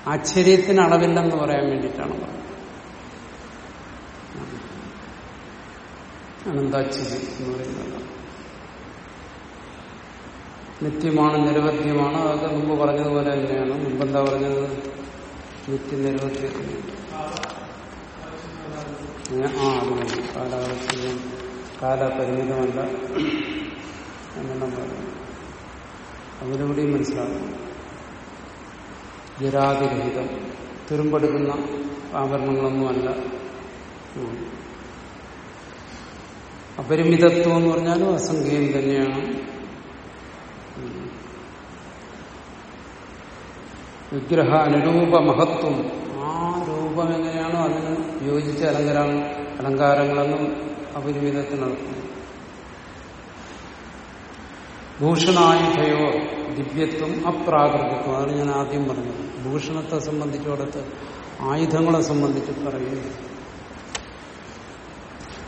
ആശ്ചര്യത്തിന് അളവില്ലെന്ന് പറയാൻ വേണ്ടിയിട്ടാണ് പറഞ്ഞത്. അനന്താശ്ചര്യം എന്ന് പറയുന്നത്. നിത്യമാണ് നിരവധ്യമാണ്. അതൊക്കെ മുമ്പ് പറഞ്ഞതുപോലെ തന്നെയാണ്. മുമ്പ് എന്താ പറഞ്ഞത്? നിത്യ നിരവധ്യം ഞാൻ- ആ അത് കാലാവസ്ഥയും കാലപരിമിതമല്ല എന്നെല്ലാം പറഞ്ഞു. അതിലൂടെയും മനസ്സിലാകും ജരാതിരഹിതം തുരുമ്പെടുക്കുന്ന ആഭരണങ്ങളൊന്നുമല്ല അപരിമിതത്വം എന്ന് പറഞ്ഞാലും അസംഖ്യം തന്നെയാണ്. വിഗ്രഹ അനുരൂപ മഹത്വം ആ രൂപം എങ്ങനെയാണോ അതിന് യോജിച്ച അലങ്കാര അലങ്കാരങ്ങളെന്നും അപരിമിതത്തിനടക്കും ഭൂഷണായുധയോ ദിവ്യത്വം അപ്രാകൃതത്വം. അതാണ് ഞാൻ ആദ്യം പറഞ്ഞത്. ഭൂഷണത്തെ സംബന്ധിച്ചിടത്ത് ആയുധങ്ങളെ സംബന്ധിച്ച് പറയുന്നു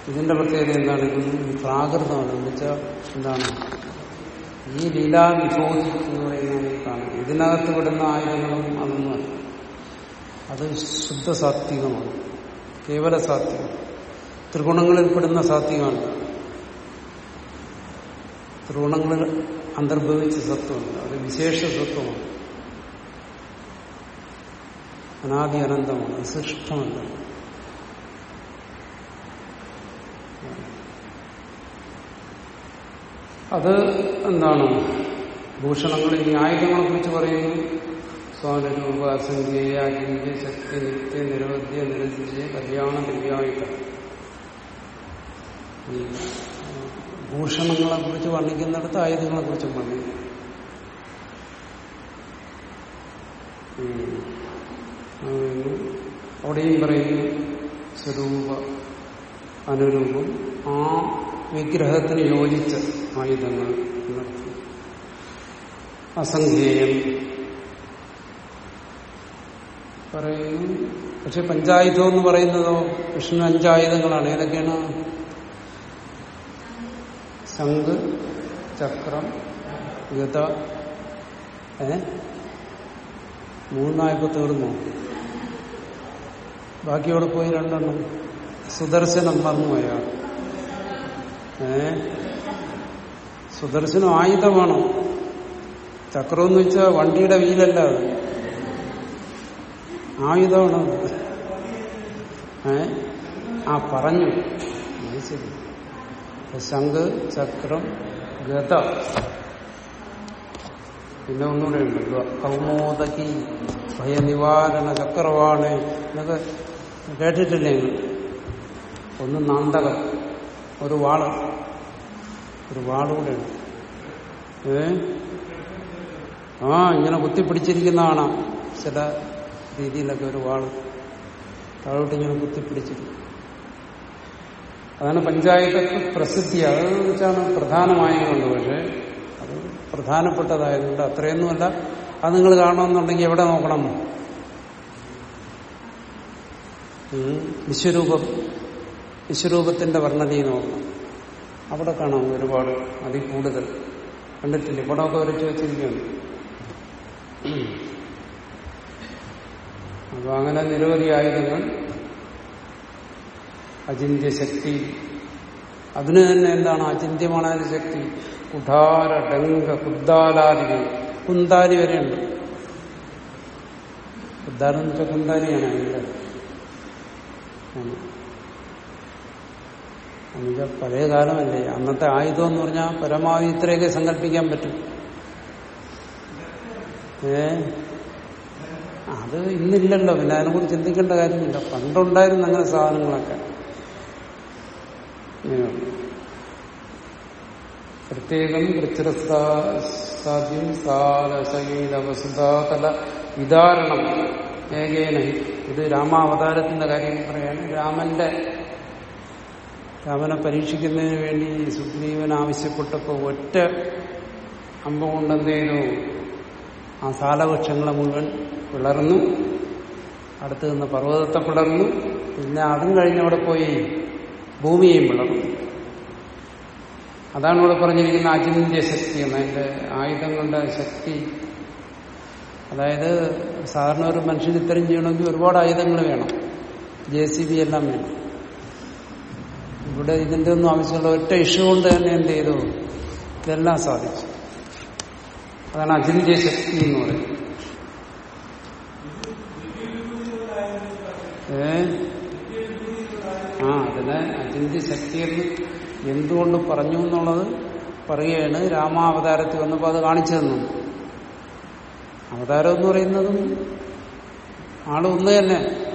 ഇതിന്റെ പ്രത്യേകത എന്താണ്? ഇത് പ്രാകൃതമാണ്. എന്ന് വെച്ചാൽ എന്താണ്? ഈ ലീലാവിഭൂതി എന്ന് പറയുന്നത് ഇതിനകത്ത് വിടുന്ന ആയുധങ്ങളും അതൊന്നും അത് ശുദ്ധ സാത്വികമാണ്. കേവല സാത്വികം ത്രിഗുണങ്ങളിൽ പെടുന്ന സാത്വികമല്ല ത്രിഗുണങ്ങളിൽ അന്തർഭവിച്ച സത്വമല്ല അത് വിശേഷ സത്വമാണ്. അനാദി അനന്തമാണ്. അത് സൃഷ്ടമല്ല. അത് എന്താണ്? ഭൂഷണങ്ങളെ ഈ ആയുധങ്ങളെ കുറിച്ച് പറയുന്നു. സ്വാനരൂപ അസംഖ്യേയ അജിന്യ ശക്തി നിത്യ നിരവധ്യ നിരഞ്ജയ കല്യാണ ദിവ്യായുധ ഭൂഷണങ്ങളെ കുറിച്ച് വർണിക്കുന്നിടത്ത് ആയുധങ്ങളെ കുറിച്ചും വർണിക്കും ഉം. അതുകഴിഞ്ഞ് അവിടെയും പറയുന്നു സ്വരൂപ അനുരൂപം ആ വിഗ്രഹത്തിന് യോജിച്ച ആയുധങ്ങൾ അസംഖ്യം പറയുന്നു. പക്ഷെ പഞ്ചായുധം എന്ന് പറയുന്നതോ വിഷ്ണു അഞ്ചായുധങ്ങളാണ്. ഏതൊക്കെയാണ്? ശംഖ് ചക്രം ഗത ഏ? മൂന്നായപ്പോ തീർന്നു. ബാക്കിയോടെ പോയി രണ്ടെണ്ണം. സുദർശനം പറഞ്ഞു അയാൾ. ഏ? സുദർശനം ആയുധമാണ്? ചക്രം എന്ന് വെച്ചാൽ വണ്ടിയുടെ വീലല്ല ആയുധമാണ്. ഏ? ആ പറഞ്ഞു. ശരി. ശംഖ് ചക്രം ഗത പിന്നെ ഒന്നുകൂടെ ഉണ്ട് കൗമോദകി ഭയനിവാരണ ചക്രവാണ്. എന്നൊക്കെ കേട്ടിട്ടില്ലേ ഒന്ന് നാന്തകം ഒരു വാൾ. ഒരു വാളുകൂടെ ഉണ്ട്. ഏ? ആ ഇങ്ങനെ കുത്തിപ്പിടിച്ചിരിക്കുന്നതാണ് ചില രീതിയിലൊക്കെ ഒരു വാൾ താഴോട്ട് ഇങ്ങനെ അതാണ് പഞ്ചായത്തൊക്കെ പ്രസിദ്ധി. അതെന്ന് വെച്ചാണ് പ്രധാനമായതുകൊണ്ട്. പക്ഷേ അത് പ്രധാനപ്പെട്ടതായതുകൊണ്ട് അത്രയൊന്നുമല്ല. അത് നിങ്ങൾ കാണണമെന്നുണ്ടെങ്കിൽ എവിടെ നോക്കണം. വിശ്വരൂപം. വിശ്വരൂപത്തിന്റെ വർണതയെ നോക്കണം. അവിടെ കാണാം ഒരുപാട് അതിൽ കൂടുതൽ കണ്ടിട്ടില്ല? ഇവിടെ ഒക്കെ ഒരു വെച്ചിരിക്കുകയാണ് അപ്പൊ അങ്ങനെ നിരവധി ആയുധങ്ങൾ. അചിന്ത്യ ശക്തി. അതിന് തന്നെ എന്താണ് അചിന്യമാണ് അതിന്റെ ശക്തി? കുഠാര ഡങ്ക കുദ്ദാലാദികൾ. കുന്താലി വരെയുണ്ട് കുദ്ദാലെന്ന് വെച്ചാൽ കുന്താലിയാണ് അതിന്റെ. പഴയ കാലമല്ലേ. അന്നത്തെ ആയുധം എന്ന് പറഞ്ഞാൽ പരമാവധി ഇത്രയൊക്കെ സങ്കല്പിക്കാൻ പറ്റും. ഏ? അത് ഇന്നില്ലല്ലോ. പിന്നെ അതിനെക്കുറിച്ച് ചിന്തിക്കേണ്ട കാര്യമില്ല. പണ്ടുണ്ടായിരുന്നു അങ്ങനെ സാധനങ്ങളൊക്കെ. പ്രത്യേകം വൃത്തിരസാദ്യം സാലസംഗീതവസുധാതല വിതാരണം ഏകേന ഇത് രാമാവതാരത്തിന്റെ കാര്യം പറയാണ് രാമന്റെ രാമനെ പരീക്ഷിക്കുന്നതിന് വേണ്ടി സുഗ്രീവൻ ആവശ്യപ്പെട്ടപ്പോൾ ഒറ്റ അമ്പ കൊണ്ടെന്തേലും ആ സാലവൃക്ഷങ്ങളെ മുഴുവൻ പിളർന്നു. അടുത്ത് നിന്ന് പർവതത്തെ പിളർന്നു. പിന്നെ അതും കഴിഞ്ഞവിടെ പോയി ഭൂമിയെയും പിളർന്നു. അതാണ് ഇവിടെ പറഞ്ഞിരിക്കുന്ന അജിന്ത്യ ശക്തി എന്ന്. അതിന്റെ ആയുധങ്ങളുടെ ശക്തി. അതായത് സാധാരണ ഒരു മനുഷ്യന് ഇത്തരം ചെയ്യണമെങ്കിൽ ഒരുപാട് ആയുധങ്ങൾ വേണം. ജെ സി ബി എല്ലാം വേണം. ഇവിടെ ഇതിന്റെ ഒന്നും ആവശ്യമുള്ള ഒറ്റ ഇഷ്യൂ കൊണ്ട് തന്നെ എന്ത് ചെയ്തു? ഇതെല്ലാം സാധിച്ചു. അതാണ് അജിന്ത്യ ശക്തി എന്ന് പറയുന്നത്. ഏ? ആ അതിനെ അചിന്ത്യ ശക്തി എന്ന് എന്തുകൊണ്ട് പറഞ്ഞു എന്നുള്ളത് പറയുകയാണ് രാമാവതാരത്തിൽ വന്നപ്പോൾ അത് കാണിച്ചു തന്നു. അവതാരം എന്ന് പറയുന്നതും ആൾ ഒന്ന് തന്നെ.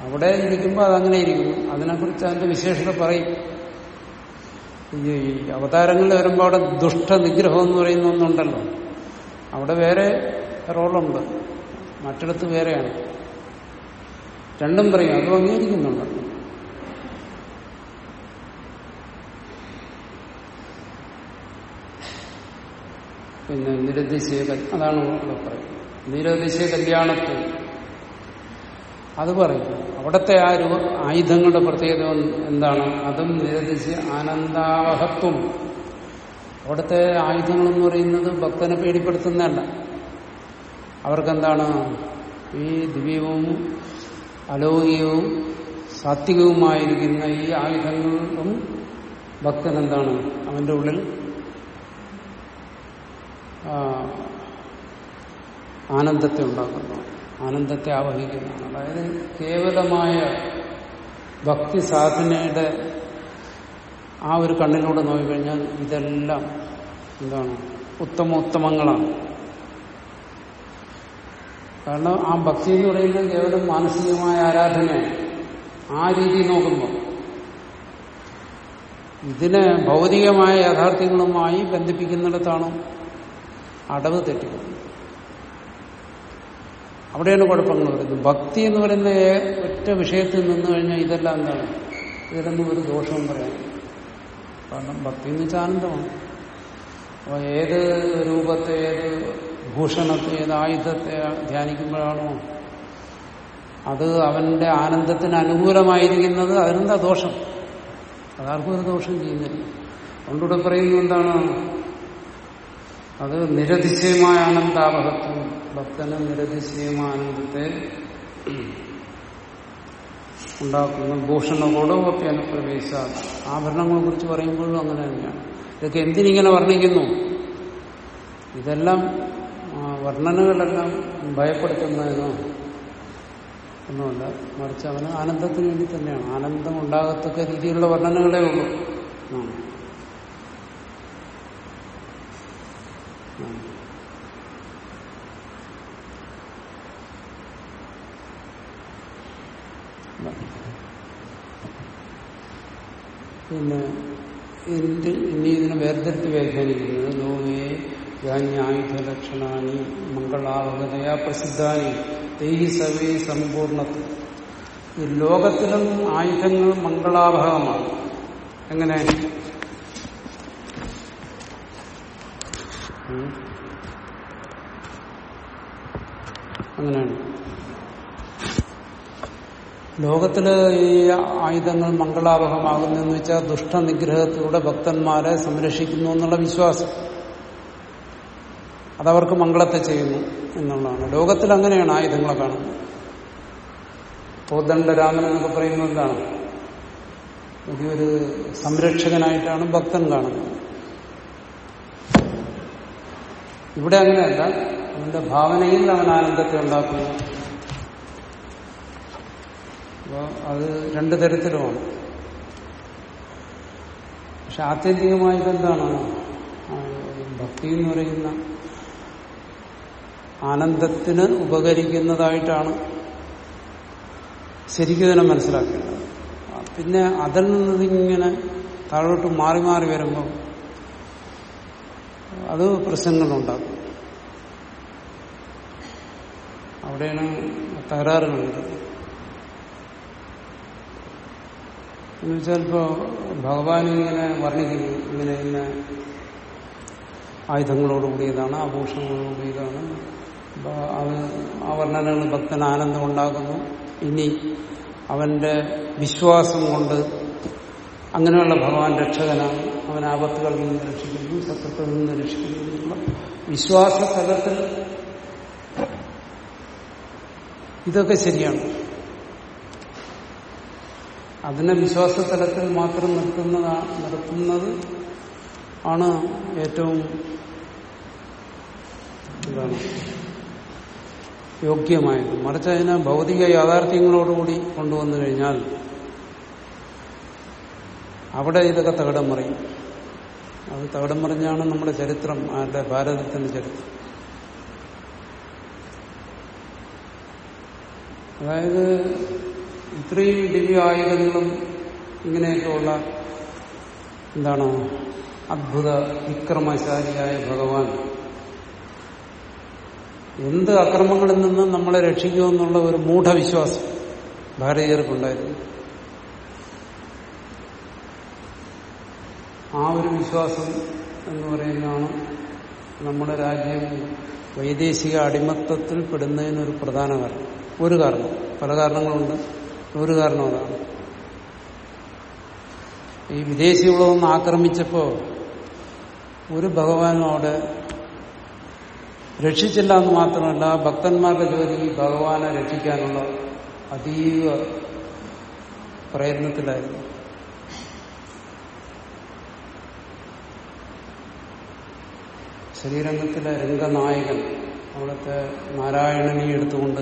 അവിടെ ഇരിക്കുമ്പോൾ അതങ്ങനെ ഇരിക്കും അതിനെക്കുറിച്ച് അതിന്റെ വിശേഷത പറയും. ഈ അവതാരങ്ങളിൽ വരുമ്പോൾ അവിടെ ദുഷ്ട നിഗ്രഹം എന്ന് പറയുന്ന ഒന്നുണ്ടല്ലോ. അവിടെ വേറെ റോളുണ്ട്. മറ്റിടത്ത് വേറെയാണ്. രണ്ടും പറയും. അതും അംഗീകരിക്കുന്നുണ്ട്. പിന്നെ നിരതിശയ അതാണ് ഇവിടെ പറയുന്നത്. നിരതിശയ കല്യാണത്തിൽ അത് പറയും. അവിടുത്തെ ആ രൂപ ആയുധങ്ങളുടെ പ്രത്യേകത എന്താണ്? അതും നിരതിശയ ആനന്ദാവഹത്വം. അവിടുത്തെ ആയുധങ്ങളെന്ന് പറയുന്നത് ഭക്തനെ പേടിപ്പെടുത്തുന്നതല്ല. അവർക്കെന്താണ്? ഈ ദിവ്യവും അലൗകികവും സാത്വികവുമായിരിക്കുന്ന ഈ ആയുധങ്ങളും ഭക്തൻ എന്താണ് അവന്റെ ഉള്ളിൽ ആനന്ദത്തെ ഉണ്ടാക്കുന്നു. ആനന്ദത്തെ ആവഹിക്കുന്നതാണ്. അതായത് കേവലമായ ഭക്തി സാധനയുടെ ആ ഒരു കണ്ണിലൂടെ നോക്കിക്കഴിഞ്ഞാൽ ഇതെല്ലാം എന്താണ്? ഉത്തമോത്തമങ്ങളാണ്. കാരണം ആ ഭക്തി എന്ന് പറയുന്നത് കേവലം മാനസികമായ ആരാധനയാണ്. ആ രീതി നോക്കുമ്പോൾ. ഇതിനെ ഭൗതികമായ യാഥാർത്ഥ്യങ്ങളുമായി ബന്ധിപ്പിക്കുന്നിടത്താണ്? അടവ് തെറ്റിക്കുന്നത് അവിടെയാണ് കുഴപ്പങ്ങൾ വരുന്നത്. ഭക്തി എന്ന് പറയുന്ന ഒറ്റ വിഷയത്തിൽ നിന്ന് കഴിഞ്ഞാൽ ഇതെല്ലാം എന്താണ്? ഇതിലൊന്നും ഒരു ദോഷവും പറയാൻ കാരണം ഭക്തി എന്ന് വെച്ചാൽ ആനന്ദമാണ് അപ്പോൾ ഏത് രൂപത്തെ ഏത് ഭൂഷണത്തെ ഏത് ആയുധത്തെ ധ്യാനിക്കുമ്പോഴാണോ? അത് അവന്റെ ആനന്ദത്തിന് അനുകൂലമായിരിക്കുന്നത് അതിനെന്താ ദോഷം? അതാർക്കും ഒരു ദോഷം ചെയ്യുന്നില്ല. അതുകൊണ്ടിവിടെ പറയുന്നത് എന്താണ്? അത് നിരതിശയമായ ആനന്ദാപകത്വം ഭക്തന് നിരതിശയമായ ആനന്ദത്തെ ഉണ്ടാക്കുന്ന ഭൂഷണകോടൊക്കെ അനുപ്രവേശ ആഭരണങ്ങളെ കുറിച്ച് പറയുമ്പോഴും അങ്ങനെ തന്നെയാണ്. ഇതൊക്കെ എന്തിനിങ്ങനെ വർണിക്കുന്നു? ഇതെല്ലാം വർണനകളെല്ലാം ഭയപ്പെടുത്തുന്നതിനോ ഒന്നുമല്ല. മറിച്ച് അവന് ആനന്ദത്തിന് വേണ്ടി തന്നെയാണ്. ആനന്ദം ഉണ്ടാകത്തക്ക രീതിയിലുള്ള വർണനകളേ ഉള്ളൂ. പിന്നെ ഇനി ഇതിനെ വേർതിരുത്തി വ്യാഖ്യാനിക്കുന്നത് ലോകേ യാന്യായുധ ലക്ഷണാനി മംഗളാവകതയാ പ്രസിദ്ധാനി തേഹി സവേ സമ്പൂർണത്വം ഈ ലോകത്തിലും ആയുധങ്ങൾ മംഗളാഭകമാണ് എങ്ങനെ. അങ്ങനെയാണ്. ലോകത്തിൽ ഈ ആയുധങ്ങൾ മംഗളാവഹമാകുന്നെന്ന് വെച്ചാൽ ദുഷ്ടനിഗ്രഹത്തിലൂടെ ഭക്തന്മാരെ സംരക്ഷിക്കുന്നു എന്നുള്ള വിശ്വാസം. അതവർക്ക് മംഗളത്തെ ചെയ്യുന്നു എന്നുള്ളതാണ്. ലോകത്തിൽ അങ്ങനെയാണ് ആയുധങ്ങളെ കാണുന്നത്. കോദണ്ഡരാമൻ എന്നൊക്കെ പറയുന്നത് എന്താണ്? വലിയൊരു സംരക്ഷകനായിട്ടാണ് ഭക്തൻ കാണുന്നത്. ഇവിടെ അങ്ങനെയല്ല. അവന്റെ ഭാവനയിൽ അവൻ ആനന്ദത്തെ ഉണ്ടാക്കുന്നു. അപ്പോൾ അത് രണ്ടു തരത്തിലുമാണ്. പക്ഷെ ആത്യന്തികമായിട്ടെന്താണ്? ഭക്തി എന്ന് പറയുന്ന ആനന്ദത്തിന് ഉപകരിക്കുന്നതായിട്ടാണ് ശരിക്കും തന്നെ മനസ്സിലാക്കേണ്ടത്. പിന്നെ അതിൽ നിന്നിങ്ങനെ താഴോട്ട് മാറി മാറി വരുമ്പോൾ അത് പ്രശ്നങ്ങളുണ്ടാക്കും അവിടെയാണ് തകരാറുകൾ വരുന്നത് എന്ന് വെച്ചാൽ ഇപ്പോ ഭഗവാൻ ഇങ്ങനെ വർണിക്കുന്നു. ഇങ്ങനെ ഇങ്ങനെ ആയുധങ്ങളോട് കൂടിയതാണ് അപ്പൊ ആ വർണനകൾ ഭക്തൻ ആനന്ദം ഉണ്ടാകുന്നു. ഇനി അവന്റെ വിശ്വാസം കൊണ്ട് അങ്ങനെയുള്ള ഭഗവാൻ രക്ഷകനാണ്. അവൻ ആപത്തുകളിൽ നിന്ന് രക്ഷിക്കുന്നു ശത്രുക്കളിൽ നിന്ന് രക്ഷിക്കുന്നു വിശ്വാസ തലത്തിൽ ഇതൊക്കെ ശരിയാണ്. അതിനെ വിശ്വാസ തലത്തിൽ മാത്രം നിർത്തുന്നതാ നിർത്തുന്നത് ആണ് ഏറ്റവും യോഗ്യമായത് മറിച്ച് അതിനെ ഭൗതിക യാഥാർത്ഥ്യങ്ങളോടുകൂടി കൊണ്ടുവന്നു കഴിഞ്ഞാൽ അവിടെ ഇതൊക്കെ തകിടം മറിയും. അത് തകിടം മറിഞ്ഞാണ് നമ്മുടെ ചരിത്രം ആരുടെ ഭാരതത്തിന്റെ ചരിത്രം. അതായത് ഇത്രയും ദിവ്യ ആയുധങ്ങളും ഇങ്ങനെയൊക്കെയുള്ള എന്താണോ അത്ഭുത വിക്രമശാലിയായ ഭഗവാൻ എന്ത് അക്രമങ്ങളിൽ നിന്നും നമ്മളെ രക്ഷിക്കുമെന്നുള്ള ഒരു മൂഢവിശ്വാസം ഭാരതീയർക്കുണ്ടായിരുന്നു. ആ ഒരു വിശ്വാസം എന്ന് പറയുന്നതാണ് നമ്മുടെ രാജ്യം വൈദേശിക അടിമത്തത്തിൽ പെടുന്നതിനൊരു പ്രധാന കാരണം. ഒരു കാരണം. പല കാരണങ്ങളുണ്ട്. ഒരു കാരണം അതാണ്. ഈ വിദേശികളൊന്ന് ആക്രമിച്ചപ്പോ ഒരു ഭഗവാനും അവിടെ രക്ഷിച്ചില്ല എന്ന് മാത്രമല്ല ഭക്തന്മാരുടെ ജോലി ഭഗവാനെ രക്ഷിക്കാനുള്ള അതീവ പ്രയത്നത്തിലായിരുന്നു. ശ്രീരംഗത്തിലെ രംഗനായകൻ അവിടുത്തെ നാരായണനെ എടുത്തുകൊണ്ട്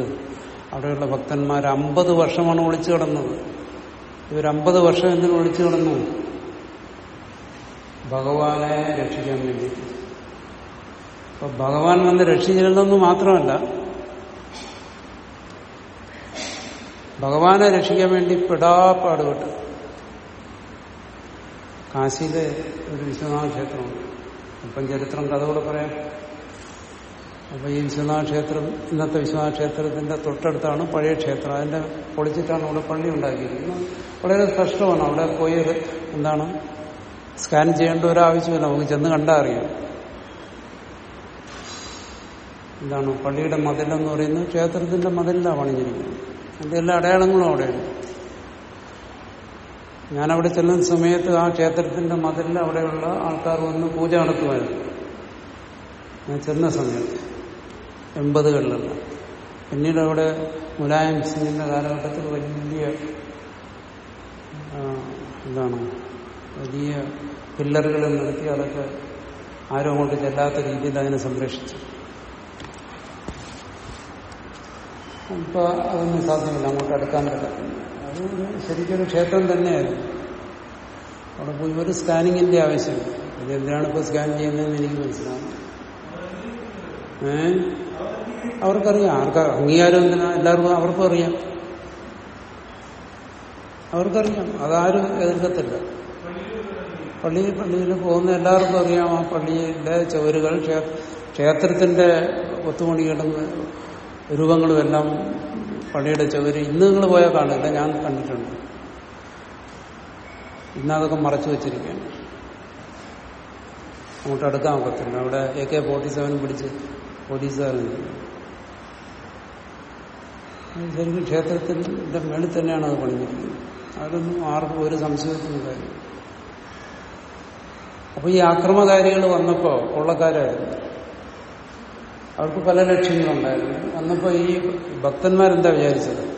അവിടെയുള്ള ഭക്തന്മാർ അമ്പത് വർഷമാണ് ഒളിച്ചു കിടന്നത്. ഇവരമ്പത് വർഷം എന്തിനു ഒളിച്ചു കിടന്നു? ഭഗവാനെ രക്ഷിക്കാൻ വേണ്ടി അപ്പൊ ഭഗവാൻ വന്ന് രക്ഷിച്ചില്ലെന്ന് മാത്രമല്ല ഭഗവാനെ രക്ഷിക്കാൻ വേണ്ടി പെടാപ്പാടുപെട്ട് കാശിയിലെ ഒരു വിശ്വനാഥ ക്ഷേത്രമുണ്ട്. ഇപ്പം ചരിത്രം കഥ കൂടെ പറയാം. അപ്പൊ ഈ വിശ്വനാഥ ക്ഷേത്രം ഇന്നത്തെ വിശ്വനാഥ ക്ഷേത്രത്തിന്റെ തൊട്ടടുത്താണ് പഴയ ക്ഷേത്രം. അതിന്റെ പൊളിച്ചിട്ടാണ് അവിടെ പള്ളി ഉണ്ടാക്കിയിരിക്കുന്നത്. വളരെ കഷ്ടമാണ് അവിടെ പോയി എന്താണ് സ്കാൻ ചെയ്യേണ്ട ഒരു ആവശ്യമില്ല. നമുക്ക് ചെന്ന് കണ്ടാ അറിയാം. എന്താണ് പള്ളിയുടെ മതിലെന്ന് പറയുന്നത് ക്ഷേത്രത്തിന്റെ മതിലാണ് പണിഞ്ഞിരിക്കുന്നത്. അതിന്റെ എല്ലാ അടയാളങ്ങളും അവിടെയുണ്ട് ഞാനവിടെ ചെല്ലുന്ന സമയത്ത് ആ ക്ഷേത്രത്തിന്റെ മതിലിൽ അവിടെയുള്ള ആൾക്കാർ വന്ന് പൂജ നടത്തുമായിരുന്നു. ഞാൻ ചെന്ന സമയത്ത് എൺപതുകളിലുള്ള പിന്നീട് അവിടെ മുലായം സിംഗിന്റെ കാലഘട്ടത്തിൽ വലിയ എന്താണ് വലിയ പില്ലറുകൾ നിർത്തി അതൊക്കെ ആരും അങ്ങോട്ട് ചെല്ലാത്ത രീതിയിൽ അതിനെ സംരക്ഷിച്ചു. ഇപ്പൊ അതൊന്നും സാധ്യമല്ല അങ്ങോട്ട് അടുക്കാൻ പറ്റത്തില്ല. അത് ശരിക്കൊരു ക്ഷേത്രം തന്നെയായിരുന്നു. അവിടെ പോയി ഒരു സ്കാനിങ്ങിന്റെ ആവശ്യമില്ല. ഇത് എന്തിനാണ് ഇപ്പൊ സ്കാൻ ചെയ്യുന്നതെന്ന് എനിക്ക് മനസ്സിലാവും ഏ? അവർക്കറിയാം. ആർക്കാ അംഗീകാരം എന്തിനാ? എല്ലാവർക്കും അവർക്കും അറിയാം. അവർക്കറിയാം. അതാരും എതിർക്കത്തില്ല. പള്ളി പള്ളിയിൽ പോകുന്ന എല്ലാവർക്കും അറിയാം ആ പള്ളിയിലെ ചുവരുകൾ ക്ഷേത്രത്തിന്റെ ക്ഷേത്രത്തിന്റെ ഒത്തുമണി രൂപങ്ങളും എല്ലാം പള്ളിയുടെ ചുവര് ഇന്ന് നിങ്ങൾ പോയാൽ കാണില്ല ഞാൻ കണ്ടിട്ടുണ്ട്. ഇന്ന് അതൊക്കെ മറച്ചു വെച്ചിരിക്കുകയാണ്. അങ്ങോട്ട് അടുക്കാൻ ഒക്കത്തില്ല. അവിടെ എ കെ ഫോർട്ടി സെവൻ പിടിച്ച് പോലീസുകാരൻ ശരിക്കും ക്ഷേത്രത്തിന്റെ മേളിൽ തന്നെയാണ് അത് പണിഞ്ഞിരിക്കുന്നത് അതൊന്നും ആർക്കും ഒരു സംശയത്തിനും കാര്യം അപ്പൊ ഈ ആക്രമകാരികൾ വന്നപ്പോ കൊള്ളക്കാരായിരുന്നു. അവർക്ക് പല ലക്ഷ്യങ്ങളുണ്ടായിരുന്നു. വന്നപ്പോ ഈ ഭക്തന്മാരെന്താ വിചാരിച്ചത്?